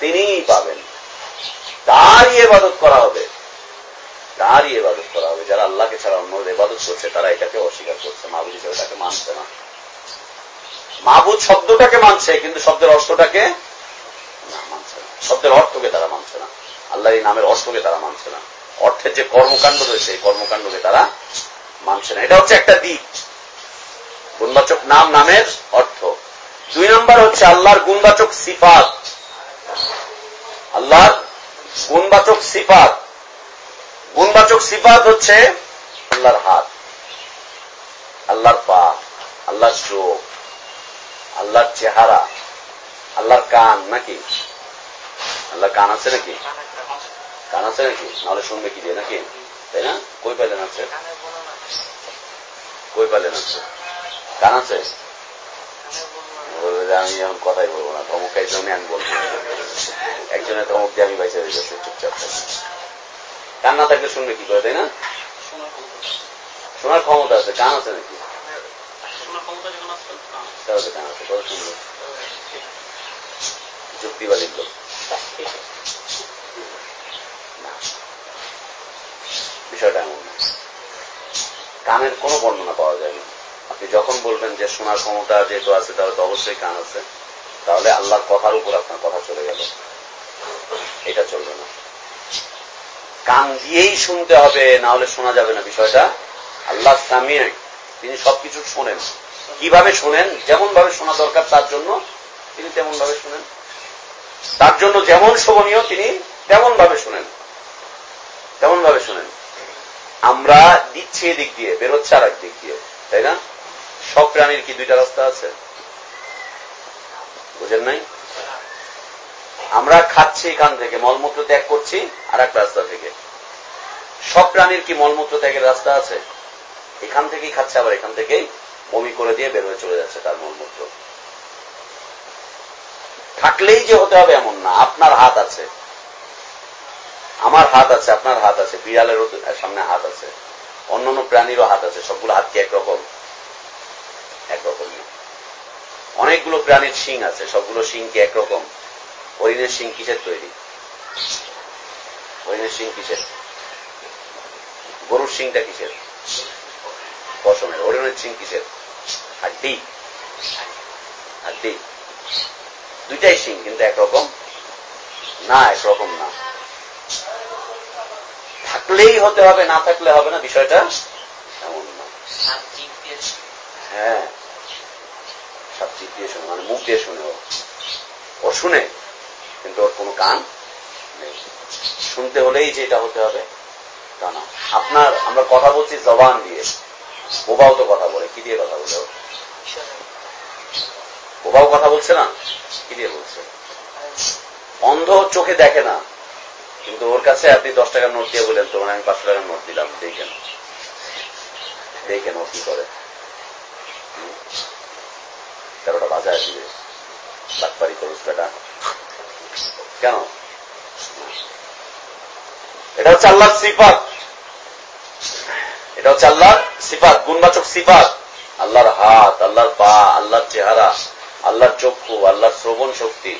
[SPEAKER 1] তিনি পাবেন তারই এবাদত করা হবে তারই এবাদত করা হবে যারা আল্লাহকে ছাড়া অন্য এবাদত করছে তারা এটাকে অস্বীকার করছে মাহবুদ হিসেবে তাকে মানছে না মাহবুদ শব্দটাকে মানছে কিন্তু শব্দের অর্থটাকে না মানছে না শব্দের অর্থকে তারা মানছে না আল্লাহ এই নামের অর্থকে তারা মানছে না অর্থের যে কর্মকাণ্ড রয়েছে এই কর্মকাণ্ডকে তারা মানছে না এটা হচ্ছে একটা দিক গুণবাচক নাম নামের অর্থ দুই নম্বর হচ্ছে আল্লাহর গুণবাচক সিফাত আল্লাহর গুণবাচক সিফাত গুণবাচক সিফাত হচ্ছে আল্লাহর হাত আল্লাহর পা আল্লাহর চোখ আল্লাহর চেহারা আল্লাহর কান নাকি আল্লাহর কান আছে নাকি কান আছে নাকি নাহলে শুনবে কি দিয়ে নাকি তাই না কই পেলেন আছে কই পেলেন আছে কান আছে আমি এখন কথাই বলবো না তমুক বলবো একজনের তমুক দিয়ে আমি বাইসে চুপচাপ থাকলে শুনবে কি করে তাই না শোনার ক্ষমতা আছে কান আছে নাকি যুক্তিবাদী লোক বিষয়টা এমন কানের কোনো বর্ণনা পাওয়া যায় না আপনি যখন বলবেন যে শোনার ক্ষমতা যেহেতু আছে তাহলে তো অবশ্যই কান আছে তাহলে আল্লাহর কথার উপর আপনার কথা চলে গেল এটা চলবে না কান দিয়েই শুনতে হবে না হলে শোনা যাবে না বিষয়টা আল্লাহ সামিয়ে তিনি সবকিছু শোনেন কিভাবে শোনেন যেমন ভাবে শোনা দরকার তার জন্য তিনি তেমন ভাবে শোনেন তার জন্য যেমন শোভনীয় তিনি তেমন ভাবে শোনেন তেমন ভাবে শোনেন আমরা দিচ্ছি এদিক দিয়ে বেরোচ্ছে আর এক দিক দিয়ে তাই না সব প্রাণীর কি দুইটা রাস্তা আছে বুঝেন নাই আমরা খাচ্ছি এখান থেকে মলমূত্র ত্যাগ করছি আর এক রাস্তা থেকে সব প্রাণীর কি মলমূত্র ত্যাগের রাস্তা আছে এখান থেকেই খাচ্ছে আবার এখান থেকেই বমি করে দিয়ে বের হয়ে চলে যাচ্ছে তার মলমূত্র থাকলেই যে হতে হবে এমন না আপনার হাত আছে আমার হাত আছে আপনার হাত আছে বিড়ালের সামনে হাত আছে অন্য অন্য প্রাণীরও হাত আছে সবগুলো হাত কি একরকম একরকম অনেকগুলো প্রাণীর শিং আছে সবগুলো শিং কি একরকম হরিণের শিং কিসের তৈরি হরিণের শিং কিসের গরুর শিংটা কিসের পশমের হরিণের শিং কিসের হাড্ডি হাড্ডি দুইটাই শিং কিন্তু একরকম না একরকম না থাকলেই হতে হবে না থাকলে হবে না বিষয়টা এমন না হ্যাঁ সাত চিপ দিয়ে শুনে মানে মুখ দিয়ে শুনে ও শুনে কিন্তু ওর কোনো কান নেই শুনতে হলেই যে এটা হতে হবে তা না আপনার আমরা কথা বলছি জবান দিয়ে বোবাও তো কথা বলে কি দিয়ে কথা বলে ও বোবাও কথা বলছে না কি দিয়ে বলছে অন্ধ চোখে দেখে না কিন্তু ওর কাছে আপনি দশ টাকার নোট দিয়ে বললেন তোমার মানে আমি পাঁচশো টাকার নোট দিলাম দেখেন দেখেন ও কি করে তেরোটা বাজার দিবে ডাক্তারি করুস বেটা কেন এটা হচ্ছে আল্লাহ সিফাত এটা হচ্ছে আল্লাহর সিফাত গুণবাচক সিফাত আল্লাহর হাত আল্লাহর পা আল্লাহর চেহারা আল্লাহর চক্ষু আল্লাহর শ্রবণ শক্তি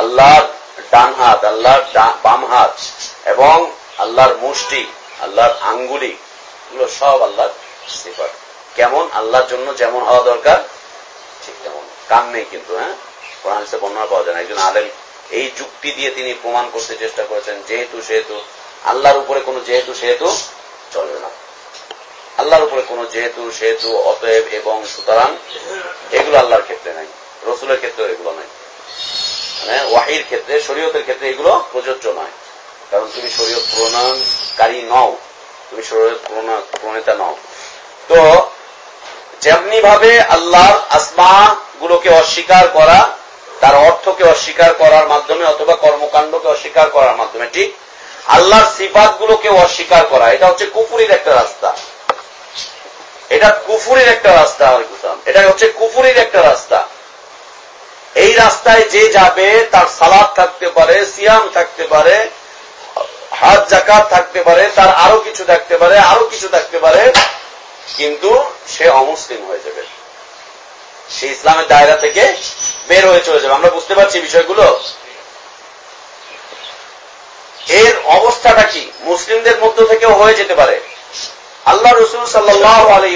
[SPEAKER 1] আল্লাহর ডান হাত আল্লাহর বাম হাত এবং আল্লাহর মুষ্টি আল্লাহর আঙ্গুলি এগুলো সব আল্লাহর সিফার কেমন আল্লাহর জন্য যেমন হওয়া দরকার ঠিক তেমন কান নেই কিন্তু হ্যাঁ কোরআন হিসেবে বর্ণনা পাওয়া যায় না একজন আলেম এই যুক্তি দিয়ে তিনি প্রমাণ করতে চেষ্টা করেছেন যেহেতু সেহেতু আল্লাহর উপরে কোনো যেহেতু সেহেতু চলবে না আল্লাহর উপরে কোনো যেহেতু সেহেতু অতএব এবং সুতরাং এগুলো আল্লাহর ক্ষেত্রে নাই রসুলের ক্ষেত্রেও এগুলো নাই হ্যাঁ ওয়াহির ক্ষেত্রে শরীয়তের ক্ষেত্রে এগুলো প্রযোজ্য নয় কারণ তুমি শরীয়ত প্রণয়নকারী নও তুমি শরীয়ত প্রণেতা নও তো যেমনি ভাবে আল্লাহর আসমা গুলোকে অস্বীকার করা তার অর্থকে অস্বীকার করার মাধ্যমে অথবা কর্মকাণ্ডকে অস্বীকার করার মাধ্যমে ঠিক আল্লাহর সিফাত গুলোকে অস্বীকার করা এটা হচ্ছে কুফুরির একটা রাস্তা এটা কুফুরির একটা রাস্তা এটা হচ্ছে কুফুরির একটা রাস্তা এই রাস্তায় যে যাবে তার সালাদ থাকতে পারে সিয়াম থাকতে পারে হাত জাকাত থাকতে পারে তার আরো কিছু থাকতে পারে আরো কিছু থাকতে পারে কিন্তু সে অমুসলিম হয়ে যাবে সে ইসলামের দায়রা থেকে বের হয়ে চলে যাবে আমরা বুঝতে পারছি বিষয়গুলো এর অবস্থাটা কি মুসলিমদের মধ্য থেকেও হয়ে যেতে পারে আল্লাহ রসুল সাল্লাহ আলী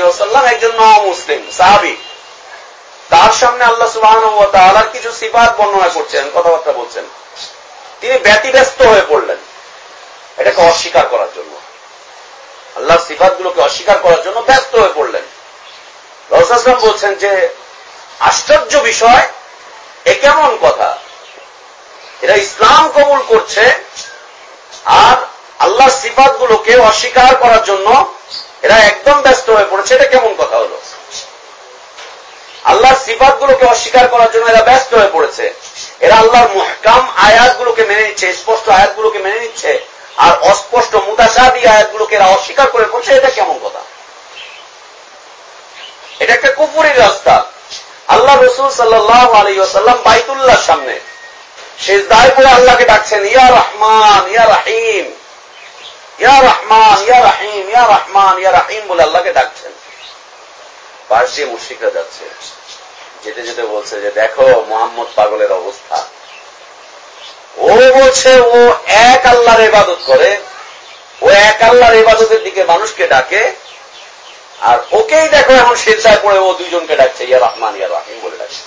[SPEAKER 1] একজন ন মুসলিম সাহাবি তার সামনে আল্লাহ সুবাহর কিছু সিফাত বর্ণনা করছেন কথাবার্তা বলছেন তিনি ব্যতিব্যস্ত হয়ে পড়লেন এটাকে অস্বীকার করার জন্য আল্লাহ সিফাত গুলোকে অস্বীকার করার জন্য ব্যস্ত হয়ে পড়লেন রসাসলাম বলছেন যে আশ্চর্য বিষয় এ কেমন কথা এরা ইসলাম কবুল করছে আর আল্লাহ সিফাত গুলোকে অস্বীকার করার জন্য এরা একদম ব্যস্ত হয়ে পড়েছে এটা কেমন কথা হলো আল্লাহর সিফাতগুলোকে অস্বীকার করার জন্য এরা ব্যস্ত হয়ে পড়েছে এরা আল্লাহর মহকাম আয়াতগুলোকে মেনে নিচ্ছে স্পষ্ট আয়াতগুলোকে মেনে নিচ্ছে আর অস্পষ্ট মুদাসাবি আয়াতগুলোকে এরা অস্বীকার করে পড়ছে এটা কেমন কথা এটা একটা কুপুরের রাস্তা আল্লাহ রসুল সাল্লাহ আলী আসাল্লাম বাইতুল্লাহ সামনে সে দায় করে আল্লাহকে ডাকছেন ইয়া রহমান ইয়া রাহিম ইয়া রহমান ইয়া রাহিম ইয়া রহমান ইয়া রাহিম বলে আল্লাহকে ডাকছেন পাশ দিয়ে যাচ্ছে যেতে যেতে বলছে যে দেখো মোহাম্মদ পাগলের অবস্থা ও বলছে ও এক আল্লাহর ইবাদত করে ও এক আল্লাহর ইবাদতের দিকে মানুষকে ডাকে আর ওকেই দেখো এখন সিদ্ধায় পড়ে ও দুজনকে ডাকছে ইয়ার রহমান ইয়ার রাহিম বলে ডাকছে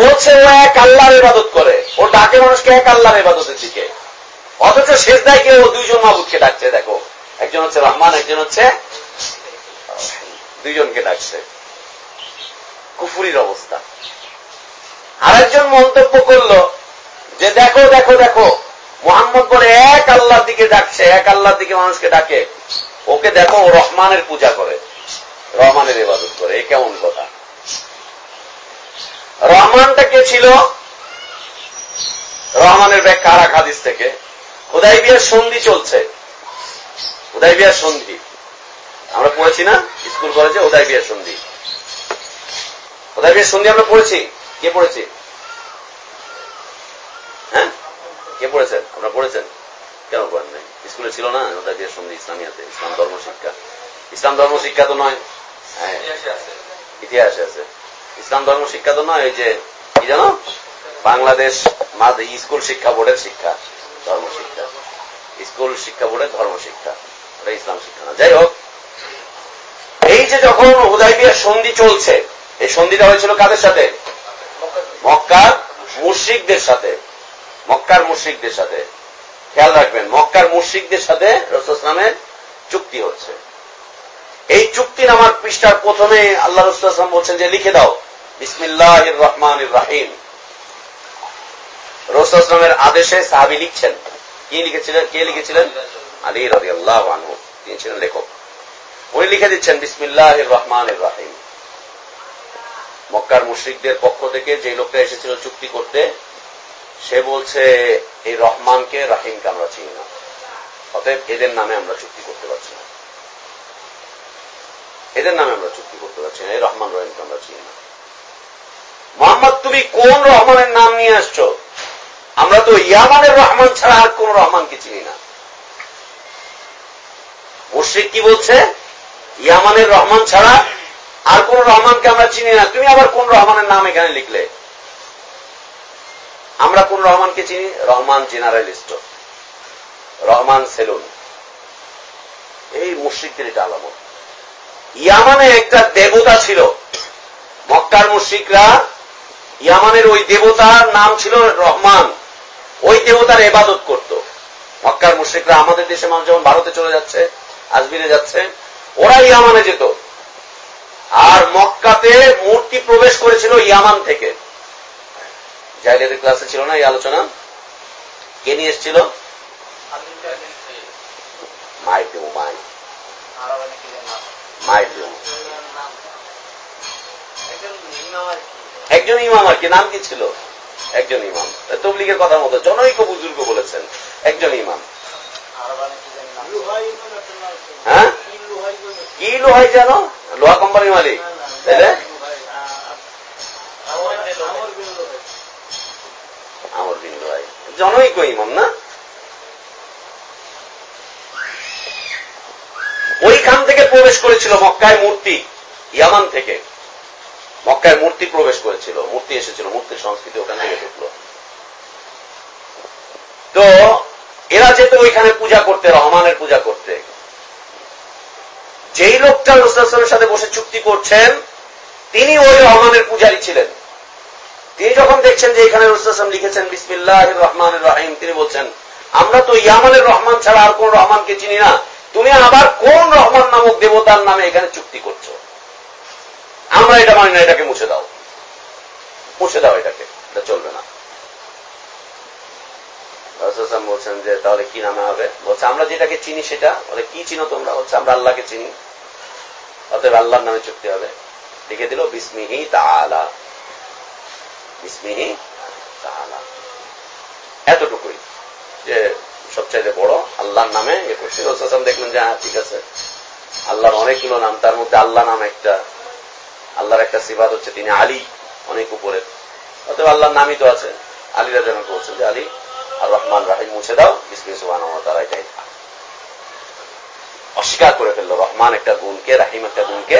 [SPEAKER 1] বলছে ও এক আল্লাহর ইবাদত করে ও ডাকে মানুষকে এক আল্লাহর ইবাদতের দিকে অথচ শেষদায় গিয়ে ও দুইজন মাবুদকে ডাকছে দেখো একজন হচ্ছে রহমান একজন হচ্ছে দুইজনকে ডাকছে কুফুরির অবস্থা আরেকজন মন্তব্য করল যে দেখো দেখো দেখো মোহাম্মদ বলে এক আল্লাহর দিকে ডাকছে এক আল্লাহর দিকে মানুষকে ডাকে ওকে দেখো ও রহমানের পূজা করে রহমানের ইবাদত করে এ কেমন কথা রহমানটা কে ছিল রহমানের ব্যাখ্যা আর হাদিস থেকে উদয় বিয়ার সন্ধি চলছে উদয় বিয়ার সন্ধি আমরা পড়েছি না স্কুল কলেজে ওদায় বিয়ের সন্ধি ওদায় বিয়ের সন্ধি আমরা পড়েছি কে পড়েছি হ্যাঁ কে পড়েছেন আপনারা পড়েছেন কেন পড়েন নাই স্কুলে ছিল না ওদায় বিয়ের সন্ধি ইসলামিয়াতে ইসলাম ধর্ম শিক্ষা ইসলাম ধর্ম শিক্ষা তো নয় হ্যাঁ ইতিহাসে আছে ইসলাম ধর্ম শিক্ষা তো নয় ওই যে কি জানো বাংলাদেশ স্কুল শিক্ষা বোর্ডের শিক্ষা ধর্ম শিক্ষা স্কুল শিক্ষা বোর্ডের ধর্ম শিক্ষা ওটা ইসলাম শিক্ষা না যাই হোক এই যে যখন হুদাইবিয়ার সন্ধি চলছে এই সন্ধিটা হয়েছিল কাদের সাথে মক্কার মুশ্রিকদের সাথে মক্কার মুশ্রিকদের সাথে খেয়াল রাখবেন মক্কার মুশ্রিকদের সাথে রসুলামের চুক্তি হচ্ছে এই চুক্তি নামার পৃষ্ঠার প্রথমে আল্লাহ রসুলাম বলছেন যে লিখে দাও বিসমিল্লাহ রহমান রাহিম রসুলামের আদেশে সাহাবি লিখছেন কি লিখেছিলেন কে লিখেছিলেন আলী রবি আল্লাহ তিনি ছিলেন লেখক উনি লিখে দিচ্ছেন বিসমিল্লাহ রহমান রাহিম মক্কার মুশ্রিকদের পক্ষ থেকে যে লোকটা এসেছিল চুক্তি করতে সে বলছে এই রহমানকে রাহিমকে আমরা চিনি না অতএব এদের নামে আমরা চুক্তি করতে পারছি না এদের নামে আমরা চুক্তি করতে পারছি না এই রহমান রহিমকে আমরা চিনি না মোহাম্মদ তুমি কোন রহমানের নাম নিয়ে আসছ আমরা তো ইয়ামানের রহমান ছাড়া আর কোন রহমানকে চিনি না মুশ্রিক কি বলছে ইয়ামানের রহমান ছাড়া আর কোন রহমানকে আমরা চিনি না তুমি আবার কোন রহমানের নাম এখানে লিখলে আমরা কোন রহমানকে চিনি Rahman general store Rahman saloon এই মুশ্রিকদের এটা আলামত ইয়ামানে একটা দেবতা ছিল মক্কার মুশ্রিকরা ইয়ামানের ওই দেবতার নাম ছিল রহমান ওই দেবতার এবাদত করত মক্কার মুশ্রিকরা আমাদের দেশে মানুষ যেমন ভারতে চলে যাচ্ছে আজমিরে যাচ্ছে ওরা ইয়ামানে যেত আর মক্কাতে মূর্তি প্রবেশ করেছিল ইয়ামান থেকে জাহিলের ক্লাসে ছিল না এই আলোচনা কে নিয়ে এসছিল একজন ইমাম আর কি নাম কি ছিল একজন ইমাম তবলিগের কথা মতো জনৈক বুজুর্গ বলেছেন একজন ইমাম হ্যাঁ কি লোহাই যেন লোহা কোম্পানির মালিক তাইলে বিন লোহাই জনৈক ইমাম না ওইখান থেকে প্রবেশ করেছিল মক্কায় মূর্তি ইয়ামান থেকে মক্কায় মূর্তি প্রবেশ করেছিল মূর্তি এসেছিল মূর্তির সংস্কৃতি ওখান থেকে ঢুকলো তো এরা যেত ওইখানে পূজা করতে রহমানের পূজা করতে যেই লোকটা রসুলের সাথে বসে চুক্তি করছেন তিনি ওই রহমানের পূজারী ছিলেন তিনি যখন দেখছেন যে এখানে রসুলাম লিখেছেন বিসমিল্লাহ রহমান রাহিম তিনি বলছেন আমরা তো ইয়ামানের রহমান ছাড়া আর কোন রহমানকে চিনি না তুমি আবার কোন রহমান নামক দেবতার নামে এখানে চুক্তি করছো আমরা এটা মানি না এটাকে মুছে দাও মুছে দাও এটাকে এটা চলবে না রসুলাম বলছেন যে তাহলে কি নামে হবে বলছে আমরা যেটাকে চিনি সেটা বলে কি চিনো তোমরা বলছে আমরা আল্লাহকে চিনি অতএব আল্লাহর নামে চুক্তি হবে লিখে দিল বিসমিহি তালা বিসমিহি আলা এতটুকুই যে সবচাইতে বড় আল্লাহর নামে এ করছি রসুলাম দেখলেন যে হ্যাঁ ঠিক আছে আল্লাহর অনেকগুলো নাম তার মধ্যে আল্লাহ নাম একটা আল্লাহর একটা সিবাদ হচ্ছে তিনি আলী অনেক উপরে অতএব আল্লাহর নামই তো আছে আলীরা যেন বলছেন যে আলী আর রহমান রাহিম মুছে দাও বিসমি সুবান এটাই অস্বীকার করে ফেললো রহমান একটা গুণকে রাহিম একটা গুণকে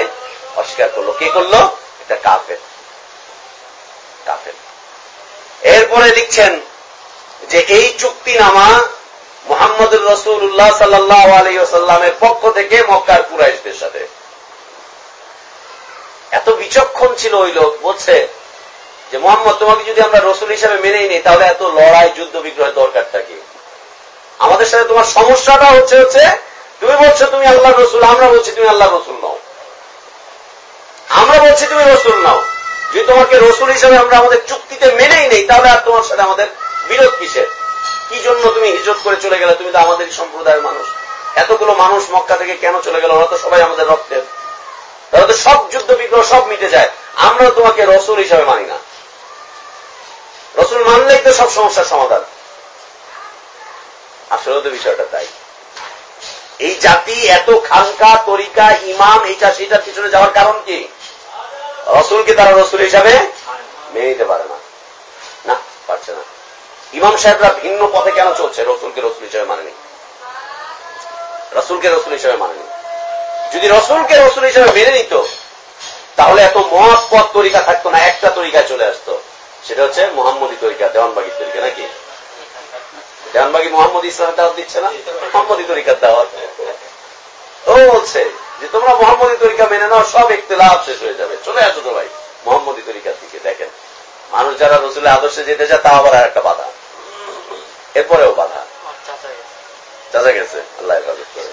[SPEAKER 1] অস্বীকার করলো কে করলো এটা কাফের কাফের এরপরে লিখছেন যে এই চুক্তি নামা মোহাম্মদ রসুল্লাহ সাল্লাহ আলাইসাল্লামের পক্ষ থেকে মক্কার কুরাইশদের সাথে এত বিচক্ষণ ছিল ওই লোক বলছে যে মোহাম্মদ তোমাকে যদি আমরা রসুল হিসাবে মেনেই নিই তাহলে এত লড়াই যুদ্ধ বিগ্রহের দরকার থাকে আমাদের সাথে তোমার সমস্যাটা হচ্ছে হচ্ছে তুমি বলছো তুমি আল্লাহ রসুল আমরা বলছি তুমি আল্লাহ রসুল নাও আমরা বলছি তুমি রসুল নাও যদি তোমাকে রসুল হিসাবে আমরা আমাদের চুক্তিতে মেনেই নেই তাহলে আর তোমার সাথে আমাদের বিরোধ কিসের কি জন্য তুমি হিজত করে চলে গেলে তুমি তো আমাদের সম্প্রদায়ের মানুষ এতগুলো মানুষ মক্কা থেকে কেন চলে গেল ওরা তো সবাই আমাদের রক্তের তারা তো সব যুদ্ধ বিগ্রহ সব মিটে যায় আমরা তোমাকে রসুল হিসাবে মানি না রসুল মানলেই তো সব সমস্যার সমাধান আসলে তো বিষয়টা তাই এই জাতি এত খানকা তরিকা ইমাম এইটা সেইটার পিছনে যাওয়ার কারণ কি রসুলকে তারা রসুল হিসাবে মেনে নিতে পারে না না পারছে না ইমাম সাহেবরা ভিন্ন পথে কেন চলছে রসুলকে রসুল হিসাবে মানেনি রসুলকে রসুল হিসাবে মানেনি যদি রসুলকে রসুল হিসাবে মেনে নিত তাহলে এত মহাজ পথ তরিকা থাকতো না একটা তরিকায় চলে আসতো সেটা হচ্ছে মোহাম্মদি তরিকা দেওয়ানবাগির তরিকা নাকি দেওয়ানবাগি মোহাম্মদ ইসলামের দাওয়াত দিচ্ছে না মোহাম্মদি তরিকার দাওয়াত ও বলছে যে তোমরা মোহাম্মদি তরিকা মেনে নাও সব লাভ শেষ হয়ে যাবে চলে আসো তো ভাই মোহাম্মদি তরিকার দিকে দেখেন মানুষ যারা রসুলের আদর্শে যেতে চায় তা আবার একটা বাধা এরপরেও বাধা চাচা গেছে আল্লাহ হেফাজত করে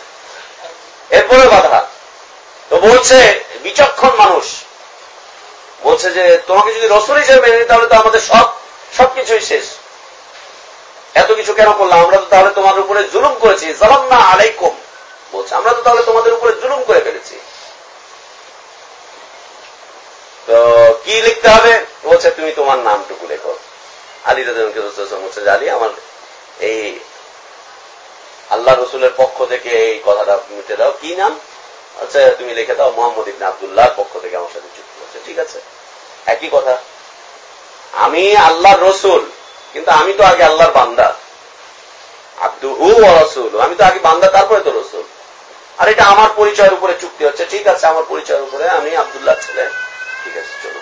[SPEAKER 1] এরপরে বাধা তো বলছে বিচক্ষণ মানুষ বলছে যে তোমাকে যদি রসুল হিসেবে মেনে নিই তাহলে তো আমাদের সব সবকিছুই শেষ এত কিছু কেন করলাম আমরা তো তাহলে তোমার উপরে জুলুম করেছি জালান্না আলাইকুম বলছে আমরা তো তাহলে তোমাদের উপরে জুলুম করে ফেলেছি তো কি লিখতে হবে বলছে তুমি তোমার নামটুকু লেখো আলী রাজনকে বলছে যে আলী আমার এই আল্লাহ রসুলের পক্ষ থেকে এই কথাটা মিটে দাও কি নাম আচ্ছা তুমি লিখে দাও মোহাম্মদ ইবিন আবদুল্লাহর পক্ষ থেকে আমার সাথে ঠিক আছে একই কথা আমি আল্লাহর রসুল কিন্তু আমি তো আগে আল্লাহর বান্দা আব্দুহু রসুল আমি তো আগে বান্দা তারপরে তো রসুল আর এটা আমার পরিচয়ের উপরে চুক্তি হচ্ছে ঠিক আছে আমার পরিচয়ের উপরে আমি আবদুল্লাহ ছেলে ঠিক আছে চলো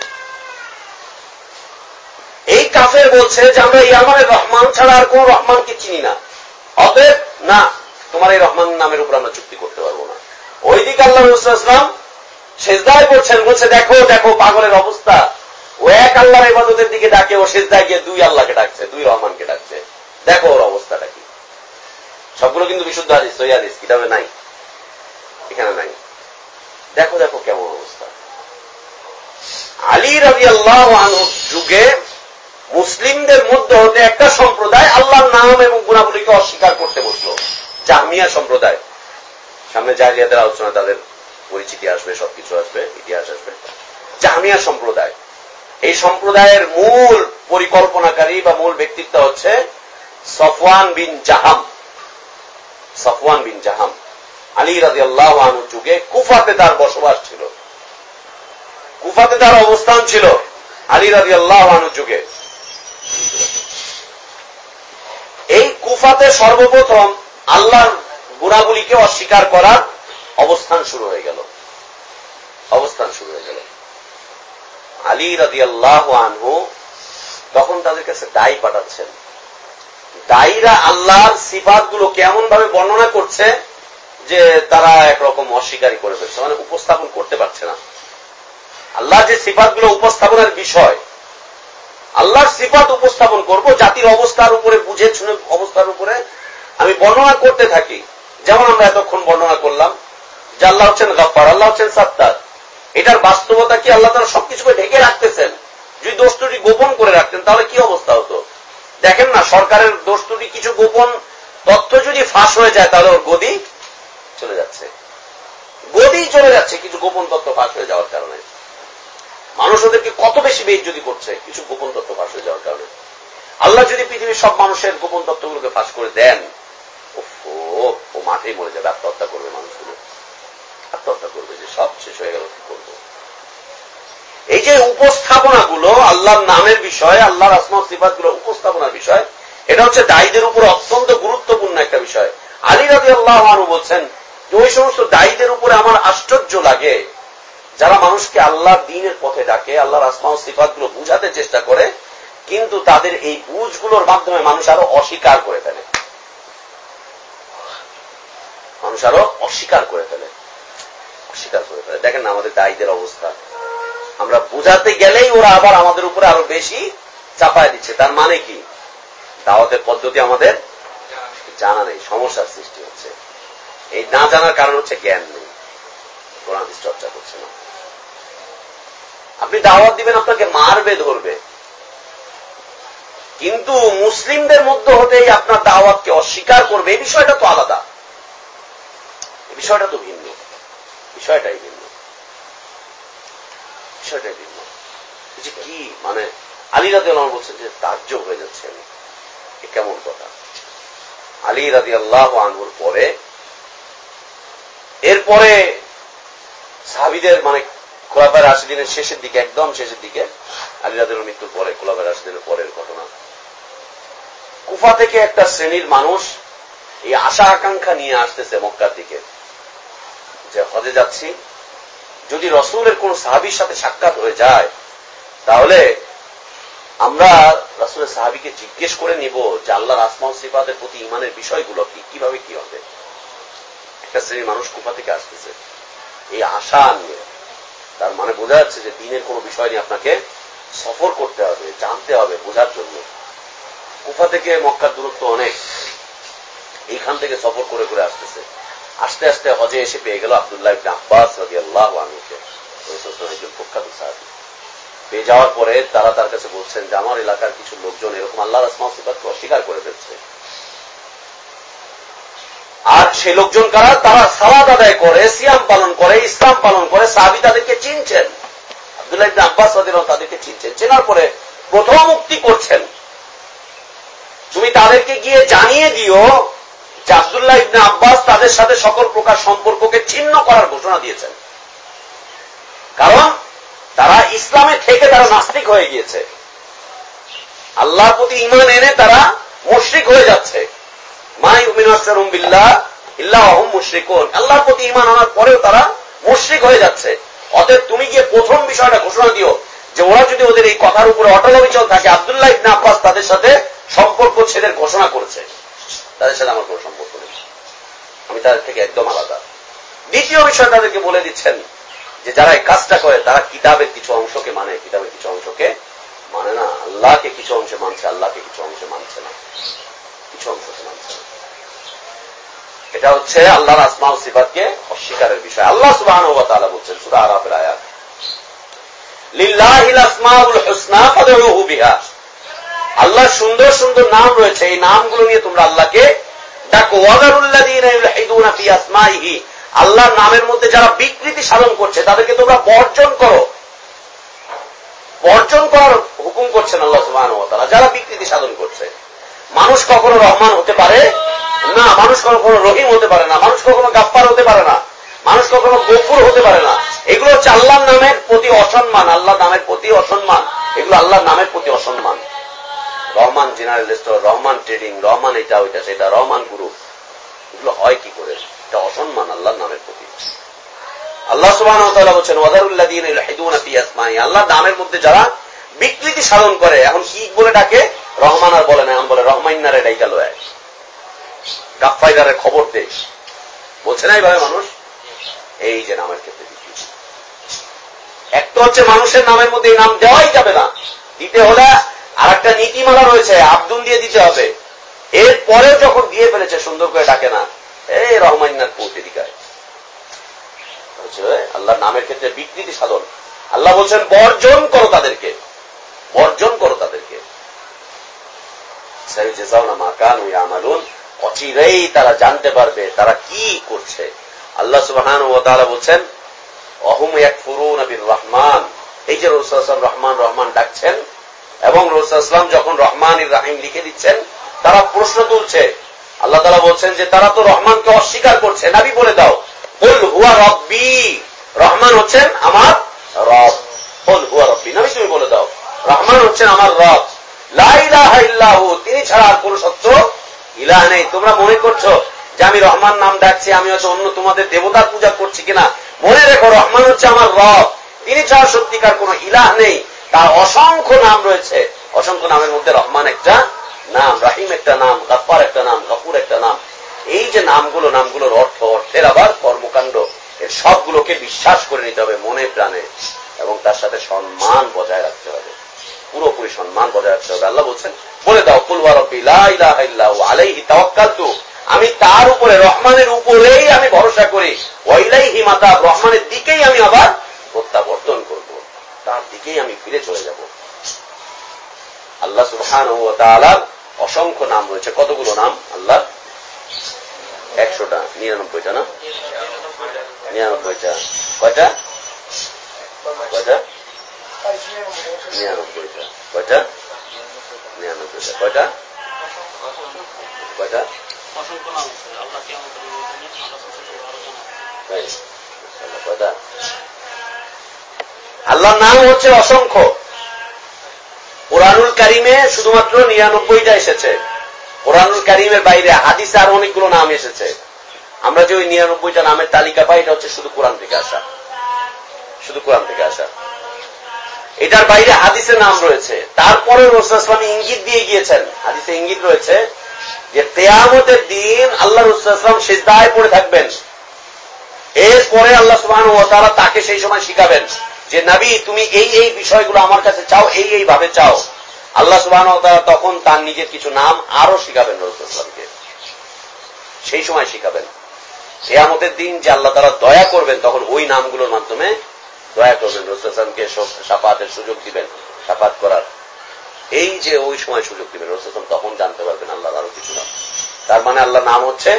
[SPEAKER 1] এই কাফের বলছে যে আমরা ইয়ামানের রহমান ছাড়া আর কোন রহমানকে চিনি না অতএব না তোমার এই রহমান নামের উপর আমরা চুক্তি করতে পারবো না ওইদিকে আল্লাহ রসুল ইসলাম সেজদায় বলছেন বলছে দেখো দেখো পাগলের অবস্থা ও এক আল্লাহর ইবাদতের দিকে ডাকে ও সেজদায় গিয়ে দুই আল্লাহকে ডাকছে দুই রহমানকে ডাকছে দেখো ওর অবস্থাটা কি সবগুলো কিন্তু বিশুদ্ধ হাদিস সই হাদিস কিতাবে নাই এখানে নাই দেখো দেখো কেমন অবস্থা আলী রবি আল্লাহ যুগে মুসলিমদের মধ্যে হতে একটা সম্প্রদায় আল্লাহর নাম এবং গুণাবলীকে অস্বীকার করতে বসলো জামিয়া সম্প্রদায় সামনে জাহিয়াদের আলোচনা তাদের পরিচিতি আসবে সবকিছু আসবে ইতিহাস আসবে জাহামিয়া সম্প্রদায় এই সম্প্রদায়ের মূল পরিকল্পনাকারী বা মূল ব্যক্তিত্ব হচ্ছে সফওয়ান বিন জাহাম সফওয়ান বিন জাহাম আলী রাজি আল্লাহ যুগে কুফাতে তার বসবাস ছিল কুফাতে তার অবস্থান ছিল আলী রাজি আল্লাহ যুগে এই কুফাতে সর্বপ্রথম আল্লাহর গুণাগুলিকে অস্বীকার করার অবস্থান শুরু হয়ে গেল অবস্থান শুরু হয়ে গেল আলী রাজি আল্লাহ আনহু তখন তাদের কাছে দায়ী পাঠাচ্ছেন দায়ীরা আল্লাহর সিফাত গুলো কেমন ভাবে বর্ণনা করছে যে তারা একরকম অস্বীকারী করে ফেলছে মানে উপস্থাপন করতে পারছে না আল্লাহ যে সিফাত গুলো উপস্থাপনের বিষয় আল্লাহর সিফাত উপস্থাপন করব জাতির অবস্থার উপরে বুঝে শুনে অবস্থার উপরে আমি বর্ণনা করতে থাকি যেমন আমরা এতক্ষণ বর্ণনা করলাম যে আল্লাহ হচ্ছেন গাফার আল্লাহ হচ্ছেন সাত্তার এটার বাস্তবতা কি আল্লাহ তারা সবকিছুকে ঢেকে রাখতেছেন যদি দোষ ত্রুটি গোপন করে রাখতেন তাহলে কি অবস্থা হতো দেখেন না সরকারের দোষ ত্রুটি কিছু গোপন তথ্য যদি ফাঁস হয়ে যায় তাহলে ওর গদি চলে যাচ্ছে গদি চলে যাচ্ছে কিছু গোপন তথ্য ফাঁস হয়ে যাওয়ার কারণে মানুষ ওদেরকে কত বেশি বেদ যদি করছে কিছু গোপন তথ্য ফাঁস হয়ে যাওয়ার কারণে আল্লাহ যদি পৃথিবীর সব মানুষের গোপন তত্ত্বগুলোকে ফাঁস করে দেন ও মাঠেই মরে যাবে আত্মহত্যা করবে মানুষ আত্মহত্যা করবে যে সব শেষ হয়ে গেল করব এই যে উপস্থাপনা গুলো আল্লাহর নামের বিষয় আল্লাহর আসমা গুলো উপস্থাপনার বিষয় এটা হচ্ছে দায়ীদের উপর অত্যন্ত গুরুত্বপূর্ণ একটা বিষয় আলী রাজি আল্লাহ বলছেন যে ওই সমস্ত দায়ীদের উপরে আমার আশ্চর্য লাগে যারা মানুষকে আল্লাহর দিনের পথে ডাকে আল্লাহর আসমা গুলো বুঝাতে চেষ্টা করে কিন্তু তাদের এই বুঝগুলোর মাধ্যমে মানুষ আরো অস্বীকার করে ফেলে মানুষ আরো অস্বীকার করে ফেলে অস্বীকার করে ফেলে দেখেন আমাদের দায়ীদের অবস্থা আমরা বুঝাতে গেলেই ওরা আবার আমাদের উপরে আরো বেশি চাপায় দিচ্ছে তার মানে কি দাওয়াতের পদ্ধতি আমাদের জানা নেই সমস্যার সৃষ্টি হচ্ছে এই না জানার কারণ হচ্ছে জ্ঞান নেই কোরআন চর্চা করছে না আপনি দাওয়াত দিবেন আপনাকে মারবে ধরবে কিন্তু মুসলিমদের মধ্যে হতেই আপনার দাওয়াতকে অস্বীকার করবে এই বিষয়টা তো আলাদা এই বিষয়টা তো ভিন্ন বিষয়টাই ভিন্ন বিষয়টাই ভিন্ন যে কি মানে আলী রাজি আল্লাহ বলছেন যে তার্য হয়ে যাচ্ছে আমি এ কেমন কথা আলী রাজি আল্লাহ আনহুর পরে এরপরে সাহাবিদের মানে কোলাপায় রাশিদিনের শেষের দিকে একদম শেষের দিকে আলী আলিরাদের মৃত্যুর পরে কোলাপায় রাশিদিনের পরের ঘটনা কুফা থেকে একটা শ্রেণীর মানুষ এই আশা আকাঙ্ক্ষা নিয়ে আসতেছে মক্কার দিকে যে হজে যাচ্ছি যদি রসুলের কোন সাহাবির সাথে সাক্ষাৎ হয়ে যায় তাহলে আমরা রাসুলের সাহাবিকে জিজ্ঞেস করে নিব যে আল্লাহর আসমান সিফাদের প্রতি ইমানের বিষয়গুলো কি কিভাবে কি হবে একটা শ্রেণীর মানুষ কুফা থেকে আসতেছে এই আশা নিয়ে তার মানে বোঝা যাচ্ছে যে দিনের কোনো বিষয় নিয়ে আপনাকে সফর করতে হবে জানতে হবে বোঝার জন্য কুফা থেকে মক্কার দূরত্ব অনেক এইখান থেকে সফর করে করে আসতেছে আস্তে আস্তে হজে এসে পেয়ে গেল আবদুল্লাহ ইবনে আব্বাস রাদিয়াল্লাহু আনহুকে রাসূল একজন প্রখ্যাত সাহাবী পেয়ে যাওয়ার পরে তারা তার কাছে বলছেন যে আমার এলাকার কিছু লোকজন এরকম আল্লাহ আসমা সিফাতকে অস্বীকার করে ফেলছে আর সে লোকজন কারা তারা সালাদ আদায় করে সিয়াম পালন করে ইসলাম পালন করে সাহাবি তাদেরকে চিনছেন আব্দুল্লাহ ইবনে আব্বাস রাদিয়াল্লাহু তাদেরকে চিনছেন চেনার পরে প্রথম মুক্তি করছেন তুমি তাদেরকে গিয়ে জানিয়ে দিও যে আবদুল্লাহ ইবনে আব্বাস তাদের সাথে সকল প্রকার সম্পর্ককে ছিন্ন করার ঘোষণা দিয়েছেন কারণ তারা ইসলামে থেকে তারা নাস্তিক হয়ে গিয়েছে আল্লাহর প্রতি ইমান এনে তারা মুশ্রিক হয়ে যাচ্ছে মাই উমিনাসরুম বিল্লাহ ইল্লাহ মুশ্রিকুন আল্লাহর প্রতি ইমান আনার পরেও তারা মুশ্রিক হয়ে যাচ্ছে অতএব তুমি গিয়ে প্রথম বিষয়টা ঘোষণা দিও যে ওরা যদি ওদের এই কথার উপরে অটল অবিচল থাকে আব্দুল্লাহ ইবনে আব্বাস তাদের সাথে সম্পর্ক ছেদের ঘোষণা করেছে তাদের সাথে আমার কোন সম্পর্ক নেই আমি তাদের থেকে একদম আলাদা দ্বিতীয় বিষয় তাদেরকে বলে দিচ্ছেন যে যারা এই কাজটা করে তারা কিতাবের কিছু অংশকে মানে কিতাবের কিছু অংশকে মানে না আল্লাহকে কিছু অংশে মানছে আল্লাহকে কিছু অংশে মানছে না কিছু অংশকে মানছে না এটা হচ্ছে আল্লাহর আসমা ও সিফাতকে অস্বীকারের বিষয় আল্লাহ সুবাহ বলছেন সুরা আরবের আয়াত লিল্লাহ আসমাউল হোসনা পদে বিহা আল্লাহ সুন্দর সুন্দর নাম রয়েছে এই নামগুলো নিয়ে তোমরা আল্লাহকে ডাকো আসমাইহি আল্লাহর নামের মধ্যে যারা বিকৃতি সাধন করছে তাদেরকে তোমরা বর্জন করো বর্জন করার হুকুম করছেন আল্লাহ তারা যারা বিকৃতি সাধন করছে মানুষ কখনো রহমান হতে পারে না মানুষ কখনো রহিম হতে পারে না মানুষ কখনো গাপ্পার হতে পারে না মানুষ কখনো গফুর হতে পারে না এগুলো হচ্ছে আল্লাহর নামের প্রতি অসম্মান আল্লাহ নামের প্রতি অসম্মান এগুলো আল্লাহর নামের প্রতি অসম্মান Rahman general store Rahman trading Rahman এটা ওইটা সেটা রহমান গ্রুপ এগুলো হয় কি করে এটা অসম্মান আল্লাহর নামের প্রতি আল্লাহ সুবাহ বলছেন ওয়াদারুল্লাদিন আল্লাহ নামের মধ্যে যারা বিকৃতি সাধন করে এখন কি বলে ডাকে রহমান আর বলে না এখন বলে রহমাইনারে ডাইকা লয় গাফাইদারের খবর দেশ বলছে না এইভাবে মানুষ এই যে নামের ক্ষেত্রে বিকৃতি একটা হচ্ছে মানুষের নামের মধ্যে এই নাম দেওয়াই যাবে না দিতে হলে আর একটা নীতিমালা রয়েছে আব্দুন দিয়ে দিতে হবে এর পরেও যখন দিয়ে ফেলেছে সুন্দর করে ডাকে না এই রহমান্নার পৌঁতিকায় আল্লাহর নামের ক্ষেত্রে বিকৃতি সাধন আল্লাহ বলছেন বর্জন করো তাদেরকে বর্জন করো তাদেরকে অচিরেই তারা জানতে পারবে তারা কি করছে আল্লাহ সুবাহান বলছেন অহম এক ফুরুন রহমান এই যে রহমান রহমান ডাকছেন এবং রসুলাম যখন রহমান ইব্রাহিম লিখে দিচ্ছেন তারা প্রশ্ন তুলছে আল্লাহ তালা বলছেন যে তারা তো রহমানকে অস্বীকার করছে নাবি বলে দাও বল হুয়া রব্বি রহমান হচ্ছেন আমার রব বল হুয়া রব্বি নাবি তুমি বলে দাও রহমান হচ্ছেন আমার রব লাইলাহু তিনি ছাড়া আর কোন সত্য ইলা নেই তোমরা মনে করছো যে আমি রহমান নাম ডাকছি আমি হচ্ছে অন্য তোমাদের দেবতার পূজা করছি কিনা মনে রেখো রহমান হচ্ছে আমার রব তিনি ছাড়া সত্যিকার কোন ইলাহ নেই তার অসংখ্য নাম রয়েছে অসংখ্য নামের মধ্যে রহমান একটা নাম রাহিম একটা নাম গাপ্পার একটা নাম গাফুর একটা নাম এই যে নামগুলো নামগুলোর অর্থ অর্থের আবার কর্মকাণ্ড এর সবগুলোকে বিশ্বাস করে নিতে হবে মনে প্রাণে এবং তার সাথে সম্মান বজায় রাখতে হবে পুরোপুরি সম্মান বজায় রাখতে হবে আল্লাহ বলছেন বলে দাও কুলবার আমি তার উপরে রহমানের উপরেই আমি ভরসা করি ওইলাই হিমাতা রহমানের দিকেই আমি আবার প্রত্যাবর্তন করব তার দিকেই আমি ফিরে চলে যাব আল্লাহ সুলহান ও তালার অসংখ্য নাম রয়েছে কতগুলো নাম আল্লাহ একশোটা নিরানব্বইটা না নিরানব্বইটা কয়টা কয়টা নিরানব্বইটা কয়টা নিরানব্বইটা কয়টা কয়টা হ্যাঁ। কয়টা আল্লাহর নাম হচ্ছে অসংখ্য কোরআনুল কারিমে শুধুমাত্র নিরানব্বইটা এসেছে কোরআনুল কারিমের বাইরে হাদিস আর অনেকগুলো নাম এসেছে আমরা যে ওই নিরানব্বইটা নামের তালিকা পাই এটা হচ্ছে শুধু কোরআন থেকে আসা শুধু কোরআন থেকে আসা এটার বাইরে হাদিসের নাম রয়েছে তারপরে রসুলামী ইঙ্গিত দিয়ে গিয়েছেন হাদিসে ইঙ্গিত রয়েছে যে তেয়ামতের দিন আল্লাহ রসুলাম সিদ্ধায় পড়ে থাকবেন এরপরে আল্লাহ সুবাহ তারা তাকে সেই সময় শিখাবেন যে নাবি তুমি এই এই বিষয়গুলো আমার কাছে চাও এই এই ভাবে চাও আল্লাহ সুবাহ তখন তার নিজের কিছু নাম আরো শিখাবেন রসুলকে সেই সময় শিখাবেন সে আমাদের দিন যে আল্লাহ তারা দয়া করবেন তখন ওই নামগুলোর মাধ্যমে দয়া করবেন রসুলকে সাফাতের সুযোগ দিবেন সাফাত করার এই যে ওই সময় সুযোগ দিবেন রসুল তখন জানতে পারবেন আল্লাহ আরো কিছু নাম তার মানে আল্লাহ নাম হচ্ছে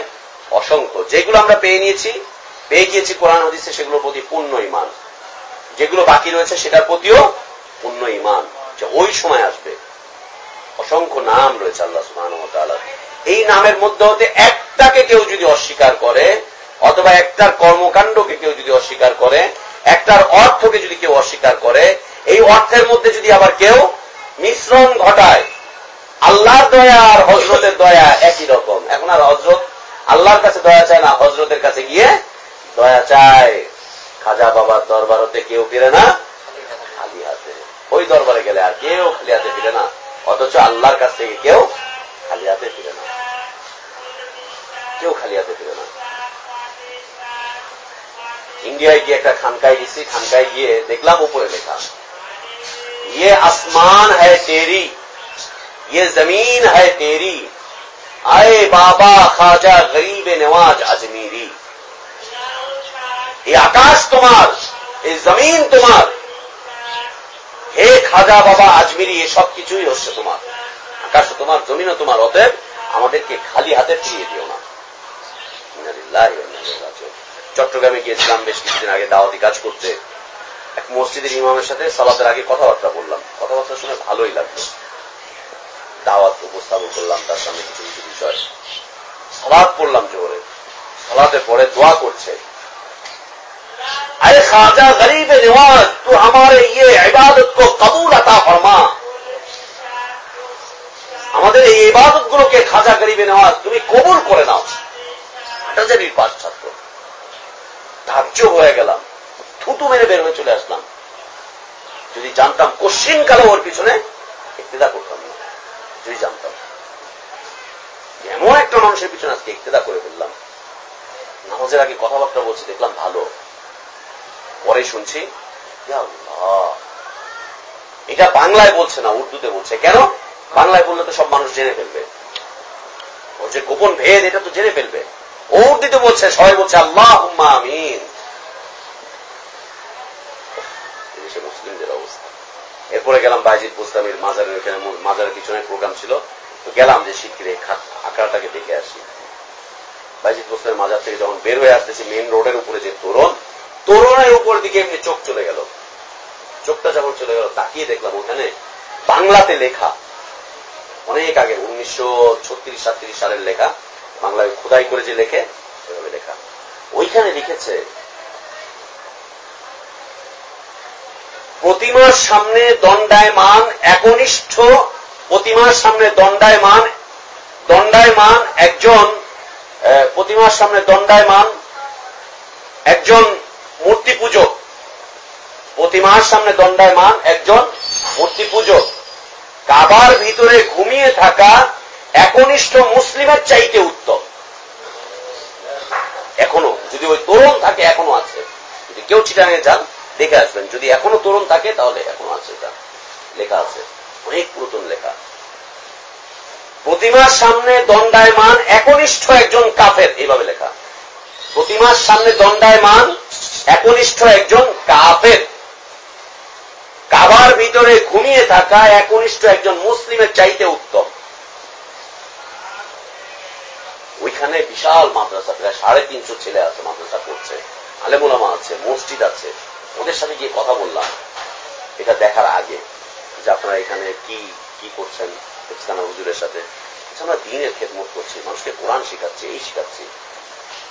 [SPEAKER 1] অসংখ্য যেগুলো আমরা পেয়ে নিয়েছি পেয়ে গিয়েছি কোরআন হদিসে সেগুলোর প্রতি পূর্ণ ইমান যেগুলো বাকি রয়েছে সেটার প্রতিও পূর্ণ ইমান যে ওই সময় আসবে অসংখ্য নাম রয়েছে আল্লাহ সুবাহ এই নামের মধ্যে হতে একটাকে কেউ যদি অস্বীকার করে অথবা একটার কর্মকাণ্ডকে কেউ যদি অস্বীকার করে একটার অর্থকে যদি কেউ অস্বীকার করে এই অর্থের মধ্যে যদি আবার কেউ মিশ্রণ ঘটায় আল্লাহর দয়া আর হজরতের দয়া একই রকম এখন আর হজরত আল্লাহর কাছে দয়া চায় না হজরতের কাছে গিয়ে দয়া চায় খাজা বাবার দরবার হতে কেউ ফিরে না খালি হাতে ওই দরবারে গেলে আর কেউ খালি হাতে ফিরে না অথচ আল্লাহর কাছ থেকে কেউ খালি হাতে ফিরে না কেউ খালি হাতে ফিরে না ইন্ডিয়ায় গিয়ে একটা খানকায় গেছি খানকায় গিয়ে দেখলাম উপরে লেখা ইয়ে আসমান है তেরি ইয়ে জমিন है তেরি আয়ে বাবা খাজা গরিব নেওয়াজ আজমিরি এই আকাশ তোমার এই জমিন তোমার হে খাজা বাবা আজমিরি এসব কিছুই হচ্ছে তোমার আকাশ তোমার জমিনও তোমার অতএব আমাদেরকে খালি হাতে ফিরিয়ে দিও না চট্টগ্রামে গিয়েছিলাম বেশ কিছুদিন আগে দাওয়াতি কাজ করতে এক মসজিদের ইমামের সাথে সালাতের আগে কথাবার্তা বললাম কথাবার্তা শুনে ভালোই লাগলো দাওয়াত উপস্থাপন করলাম তার সামনে কিছু কিছু বিষয় সালাদ পড়লাম জোরে সালাতের পরে দোয়া করছে اے خواجہ غریب نواز تو ہمارے یہ عبادت کو قبول عطا فرما আমাদের এই ইবাদত গুলোকে খাজা গরিবে নেওয়াজ তুমি কবুল করে নাও এটা যে নির্বাচ ছাত্র ধার্য হয়ে গেলাম থুতু মেরে বের হয়ে চলে আসলাম যদি জানতাম কশ্চিন কালো ওর পিছনে ইত্তেদা করতাম না যদি জানতাম এমন একটা মানুষের পিছনে আজকে ইত্তেদা করে ফেললাম নামাজের আগে কথাবার্তা বলছি দেখলাম ভালো পরে শুনছি এটা বাংলায় বলছে না উর্দুতে বলছে কেন বাংলায় বললে তো সব মানুষ জেনে ফেলবে ওর যে গোপন ভেদ এটা তো জেনে ফেলবে ও উর্দুতে বলছে সবাই বলছে আল্লাহ আমিন মুসলিমদের অবস্থা এরপরে গেলাম বাইজিদ বুস্তামির মাজারের ওখানে মাজারের পিছনে প্রোগ্রাম ছিল তো গেলাম যে শিগগির আকারটাকে দেখে আসি বাইজিদ বুস্তামের মাজার থেকে যখন বের হয়ে আসতেছি মেন রোডের উপরে যে তোরণ তোরণের উপর দিকে এমনি চোখ চলে গেল চোখটা যখন চলে গেল তাকিয়ে দেখলাম ওখানে বাংলাতে লেখা অনেক আগে উনিশশো ছত্রিশ সাতত্রিশ সালের লেখা বাংলায় খুদাই করে যে লেখে সেভাবে লেখা ওইখানে লিখেছে প্রতিমার সামনে দণ্ডায়মান একনিষ্ঠ প্রতিমার সামনে দণ্ডায়মান দণ্ডায়মান একজন প্রতিমার সামনে দণ্ডায়মান একজন মূর্তি পুজো প্রতিমার সামনে দণ্ডায়মান একজন মূর্তি পুজো কাবার ভিতরে ঘুমিয়ে থাকা একনিষ্ঠ মুসলিমের চাইতে উত্তম এখনো যদি ওই তরুণ থাকে এখনো আছে যদি কেউ চিটানে যান দেখে আসবেন যদি এখনো তরুণ থাকে তাহলে এখনো আছে তা লেখা আছে অনেক পুরাতন লেখা প্রতিমার সামনে দণ্ডায়মান একনিষ্ঠ একজন কাফের এইভাবে লেখা প্রতিমার সামনে দণ্ডায়মান একনিষ্ঠ একজন কাফের কাবার ভিতরে ঘুমিয়ে থাকা একনিষ্ঠ একজন মুসলিমের চাইতে উত্তম ওইখানে বিশাল মাদ্রাসা প্রায় সাড়ে তিনশো ছেলে আছে মাদ্রাসা করছে আলেমুলামা আছে মসজিদ আছে ওদের সাথে গিয়ে কথা বললাম এটা দেখার আগে যে আপনারা এখানে কি কি করছেন ইসলামা হুজুরের সাথে আচ্ছা, আমরা দিনের খেদমত করছি মানুষকে কোরআন শিখাচ্ছি এই শিখাচ্ছি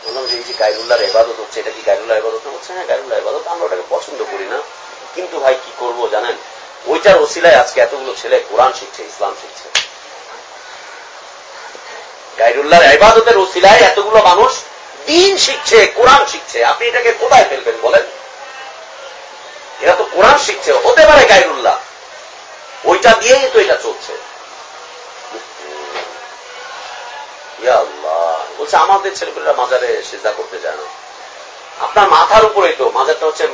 [SPEAKER 1] বললাম যে এই যে গাইরুল্লাহর এবাদত হচ্ছে এটা কি গাইরুল্লাহ এবাদত হচ্ছে হ্যাঁ গাইরুল্লাহ এবাদত আমরা ওটাকে পছন্দ করি না কিন্তু ভাই কি করব জানেন ওইটার ওসিলায় আজকে এতগুলো ছেলে কোরআন শিখছে ইসলাম শিখছে গাইরুল্লাহর এবাদতের ওসিলায় এতগুলো মানুষ দিন শিখছে কোরআন শিখছে আপনি এটাকে কোথায় ফেলবেন বলেন এরা তো কোরআন শিখছে হতে পারে গাইরুল্লাহ ওইটা দিয়েই তো এটা চলছে বলছে আমাদের ছেলেপুলেরা মাজারে সেজা করতে যায় না আপনার মাথার উপরেই তো মাজারটা হচ্ছে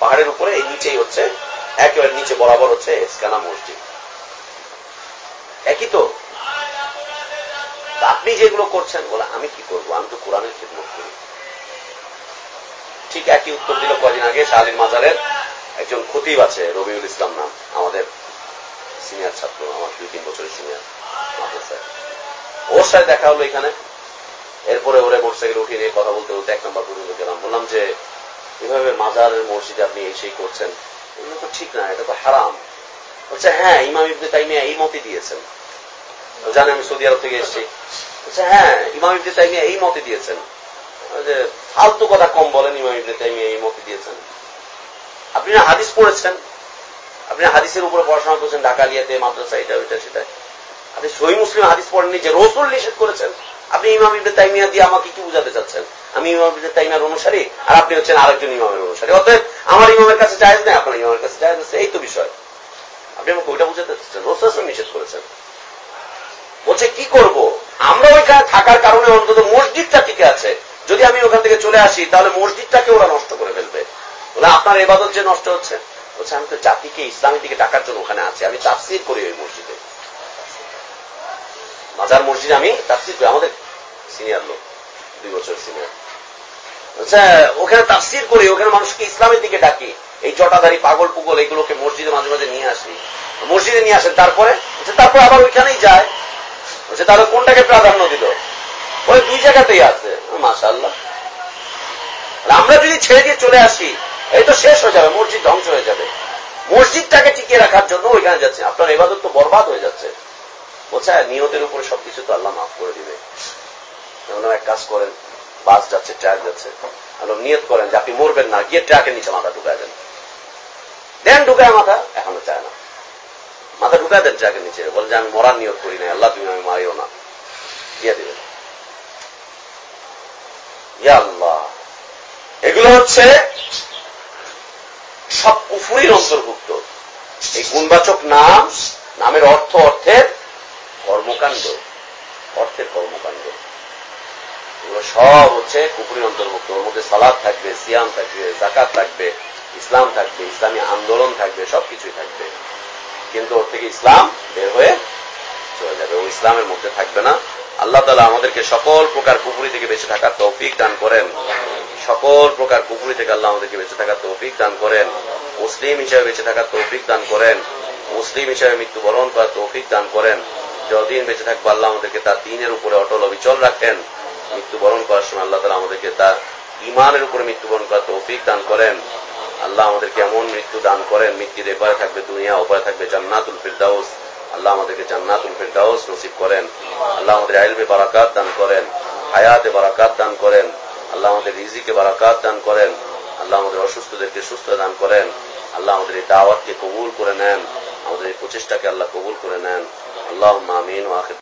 [SPEAKER 1] পাহাড়ের উপরে এই নিচেই হচ্ছে একেবারে নিচে বরাবর হচ্ছে এসকানা মসজিদ একই তো আপনি যেগুলো করছেন বলে আমি কি করবো আমি তো কোরআনের খিদমত করি ঠিক একই উত্তর দিল কদিন আগে শাহিন মাজারের একজন খতিব আছে রবিউল ইসলাম নাম আমাদের সিনিয়র ছাত্র আমার দুই তিন বছরের সিনিয়র মাদ্রাসায় ওর সাথে দেখা হলো এখানে এরপরে ওরা মোটরসাইকেল উঠিয়ে নিয়ে কথা বলতে বলতে এক নম্বর পর্যন্ত গেলাম বললাম যে এভাবে মাজারের মসজিদে আপনি এসেই করছেন এগুলো তো ঠিক না এটা তো হারাম বলছে হ্যাঁ ইমাম ইবনে তাইমিয়া এই মতে দিয়েছেন জানে আমি সৌদি আরব থেকে এসেছি বলছে হ্যাঁ ইমাম ইবনে তাইমিয়া এই মতে দিয়েছেন যে ফালতু কথা কম বলেন ইমাম ইবনে তাইমিয়া এই মতে দিয়েছেন আপনি না হাদিস পড়েছেন আপনি হাদিসের উপরে পড়াশোনা করছেন ঢাকা লিয়াতে মাদ্রাসা এটা ওইটা সেটা আপনি সহি মুসলিম হাদিস পড়েননি যে রসুল নিষেধ করেছেন আপনি ইমাম ইবনে তাইমিয়া দিয়ে আমাকে কি বুঝাতে চাচ্ছেন আমি ইমাম ইবনে তাইমিয়ার অনুসারী আর আপনি হচ্ছেন আরেকজন ইমামের অনুসারী অতএব আমার ইমামের কাছে চায়জ নেই আপনার ইমামের কাছে চায়জ আছে এই তো বিষয় আপনি আমাকে ওইটা বুঝাতে চাচ্ছেন রসুল নিষেধ করেছেন বলছে কি করব আমরা ওইখানে থাকার কারণে অন্তত মসজিদটা টিকে আছে যদি আমি ওখান থেকে চলে আসি তাহলে মসজিদটাকে ওরা নষ্ট করে ফেলবে বলে আপনার এবাদত যে নষ্ট হচ্ছে বলছে আমি তো জাতিকে ইসলামের দিকে ডাকার জন্য ওখানে আছি আমি তাফসির করি ওই মসজিদে মাজার মসজিদে আমি তাফসির করি আমাদের সিনিয়র লোক দুই বছর সিনিয়র আচ্ছা ওখানে তাফসির করি ওখানে মানুষকে ইসলামের দিকে ডাকি এই জটাধারি পাগল পুগল এগুলোকে মসজিদে মাঝে মাঝে নিয়ে আসি মসজিদে নিয়ে আসেন তারপরে আচ্ছা, তারপর আবার ওইখানেই যায় বলছে আচ্ছা, তাহলে কোনটাকে প্রাধান্য দিল ওই দুই জায়গাতেই আছে মাসাল্লাহ আমরা যদি ছেড়ে দিয়ে চলে আসি এই তো শেষ হয়ে যাবে মসজিদ ধ্বংস হয়ে যাবে মসজিদটাকে টিকিয়ে রাখার জন্য ওইখানে যাচ্ছে আপনার এবাদত তো বরবাদ হয়ে যাচ্ছে বলছে নিয়তের উপরে সবকিছু তো আল্লাহ মাফ করে দিবে এক কাজ করেন বাস যাচ্ছে ট্রাক যাচ্ছে আলো নিয়ত করেন যে আপনি মরবেন না গিয়ে ট্রাকের নিচে মাথা ঢুকায় দেন দেন ঢুকায় মাথা এখনো চায় না মাথা ঢুকায় দেন ট্রাকের নিচে বলে যে আমি মরার নিয়ত করি না আল্লাহ তুমি আমি মারিও না দিয়ে দিবেন আল্লাহ এগুলো হচ্ছে সব কুফুরির অন্তর্ভুক্ত এই গুণবাচক নাম নামের অর্থ অর্থের কর্মকাণ্ড অর্থের কর্মকাণ্ড এগুলো সব হচ্ছে কুপুরের অন্তর্ভুক্ত ওর মধ্যে সালাদ থাকবে সিয়াম থাকবে জাকাত থাকবে ইসলাম থাকবে ইসলামী আন্দোলন থাকবে সবকিছুই থাকবে কিন্তু ওর থেকে ইসলাম বের হয়ে চলে যাবে ও ইসলামের মধ্যে থাকবে না আল্লাহ তালা আমাদেরকে সকল প্রকার পুকুরি থেকে বেঁচে থাকার তৌফিক দান করেন সকল প্রকার পুকুরি থেকে আল্লাহ আমাদেরকে বেঁচে থাকার তৌফিক দান করেন মুসলিম হিসাবে বেঁচে থাকার তৌফিক দান করেন মুসলিম হিসাবে মৃত্যুবরণ করার তৌফিক দান করেন যতদিন বেঁচে থাকবো আল্লাহ আমাদেরকে তার দিনের উপরে অটল অবিচল রাখেন মৃত্যুবরণ করার সময় আল্লাহ তালা আমাদেরকে তার ইমানের উপরে মৃত্যুবরণ করার তৌফিক দান করেন আল্লাহ আমাদেরকে এমন মৃত্যু দান করেন মৃত্যুর এপারে থাকবে দুনিয়া ওপারে থাকবে জান্নাতুল ফিরদাউস আল্লাহ আমাদেরকে জান্নাতুল ফিরদাউস নসিব করেন আল্লাহ আমাদের আইলবে বারাকাত দান করেন হায়াতে বারাকাত দান করেন আল্লাহ আমাদের রিজিকে বারাকাত দান করেন আল্লাহ আমাদের অসুস্থদেরকে সুস্থ দান করেন اللہ عدی تاوت کے کبول کوچ کبل کو مین واقع